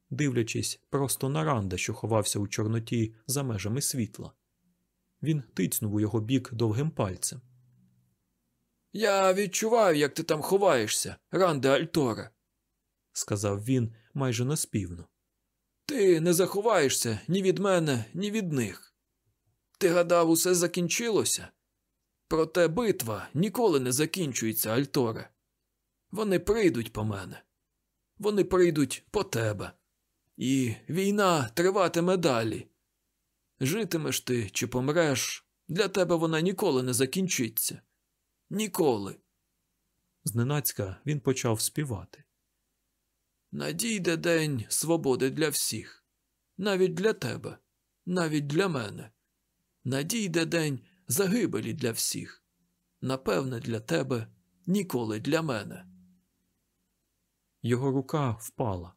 дивлячись просто на Ранда, що ховався у Чорноті за межами світла. Він тицнув у його бік довгим пальцем. Я відчуваю, як ти там ховаєшся, Ранде Альторе, сказав він майже наспівно. Ти не заховаєшся ні від мене, ні від них. Ти гадав, усе закінчилося? Проте битва ніколи не закінчується, Альторе. Вони прийдуть по мене. Вони прийдуть по тебе. І війна триватиме далі. Житимеш ти чи помреш, для тебе вона ніколи не закінчиться. Ніколи. Зненацька він почав співати. Надійде день свободи для всіх, навіть для тебе, навіть для мене. Надійде день загибелі для всіх. Напевне, для тебе, ніколи для мене. Його рука впала,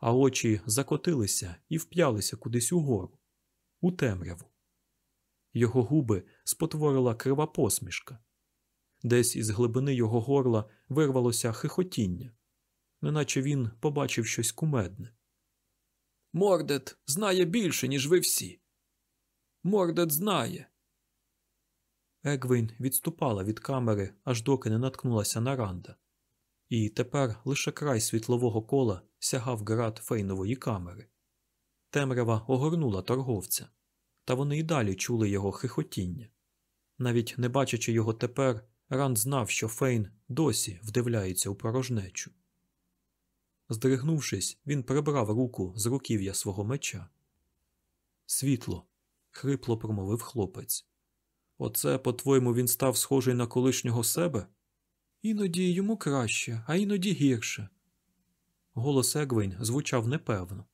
а очі закотилися і вп'ялися кудись угору, у темряву. Його губи спотворила крива посмішка. Десь із глибини його горла вирвалося хихотіння, неначе він побачив щось кумедне. Мордет знає більше, ніж ви всі. Мордет знає. Егвейн відступала від камери, аж доки не наткнулася на Ранда. І тепер лише край світлового кола сягав град фейнової камери. Темрява огорнула торговця, та вони й далі чули його хихотіння. Навіть не бачачи його тепер, Ранд знав, що Фейн досі вдивляється у порожнечу. Здригнувшись, він прибрав руку з руків'я свого меча. Світло, хрипло промовив хлопець. Оце, по-твоєму, він став схожий на колишнього себе? Іноді йому краще, а іноді гірше. Голос Егвейн звучав непевно.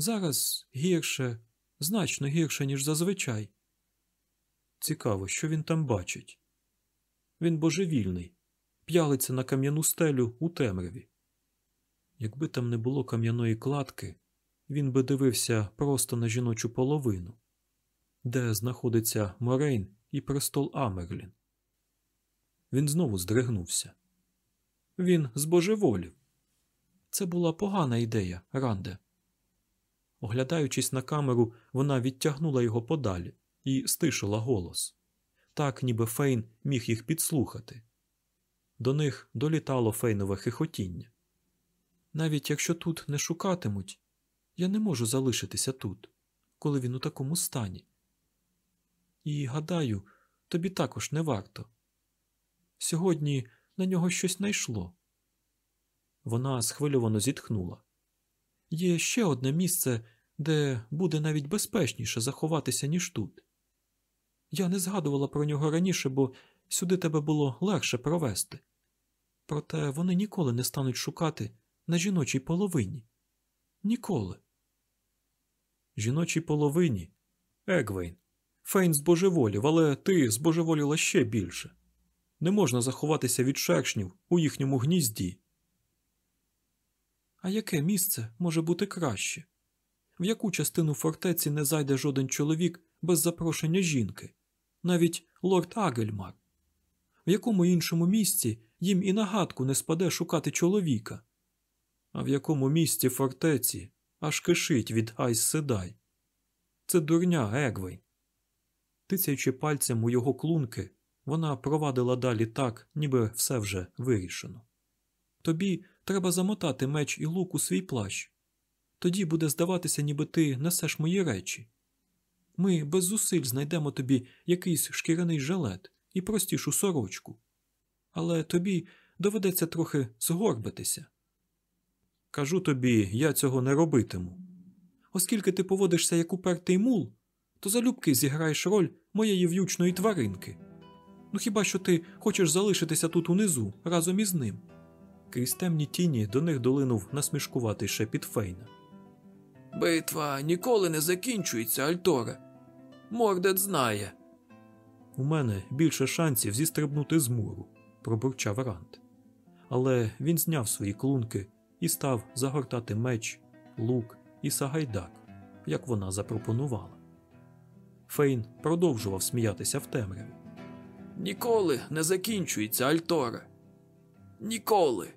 Зараз гірше, значно гірше, ніж зазвичай. Цікаво, що він там бачить. Він божевільний, п'ялиться на кам'яну стелю у темряві. Якби там не було кам'яної кладки, він би дивився просто на жіночу половину, де знаходиться Морейн і престол Амерлін. Він знову здригнувся. Він збожеволів. Це була погана ідея, Ранде. Оглядаючись на камеру, вона відтягнула його подалі і стишила голос так, ніби Фейн міг їх підслухати. До них долітало фейнове хихотіння. Навіть якщо тут не шукатимуть, я не можу залишитися тут, коли він у такому стані. І, гадаю, тобі також не варто. Сьогодні на нього щось найшло. Вона схвильовано зітхнула. Є ще одне місце, де буде навіть безпечніше заховатися, ніж тут. Я не згадувала про нього раніше, бо сюди тебе було легше провести. Проте вони ніколи не стануть шукати на жіночій половині. Ніколи. Жіночій половині? Егвейн. Фейн збожеволів, але ти збожеволіла ще більше. Не можна заховатися від шершнів у їхньому гнізді. А яке місце може бути краще? В яку частину фортеці не зайде жоден чоловік без запрошення жінки, навіть лорд Агельмар? В якому іншому місці їм і нагадку не спаде шукати чоловіка? А в якому місці фортеці аж кишить від Айс Седай? Це дурня Егвейн. Тицяючи пальцем у його клунки, вона провадила далі так, ніби все вже вирішено. Тобі треба замотати меч і лук у свій плащ. Тоді буде здаватися, ніби ти несеш мої речі. Ми без зусиль знайдемо тобі якийсь шкіряний жилет і простішу сорочку. Але тобі доведеться трохи згорбитися. Кажу тобі, я цього не робитиму. Оскільки ти поводишся як упертий мул, то залюбки зіграєш роль моєї в'ючної тваринки. Ну хіба що ти хочеш залишитися тут унизу разом із ним? Крізь темні тіні до них долинув насмішкуватий шепіт Фейна. Битва ніколи не закінчується, Альторе. Мордет знає. У мене більше шансів зістрибнути з муру, пробурчав Рант. Але він зняв свої клунки і став загортати меч, лук і сагайдак, як вона запропонувала. Фейн продовжував сміятися в темряві. Ніколи не закінчується, Альторе. Ніколи.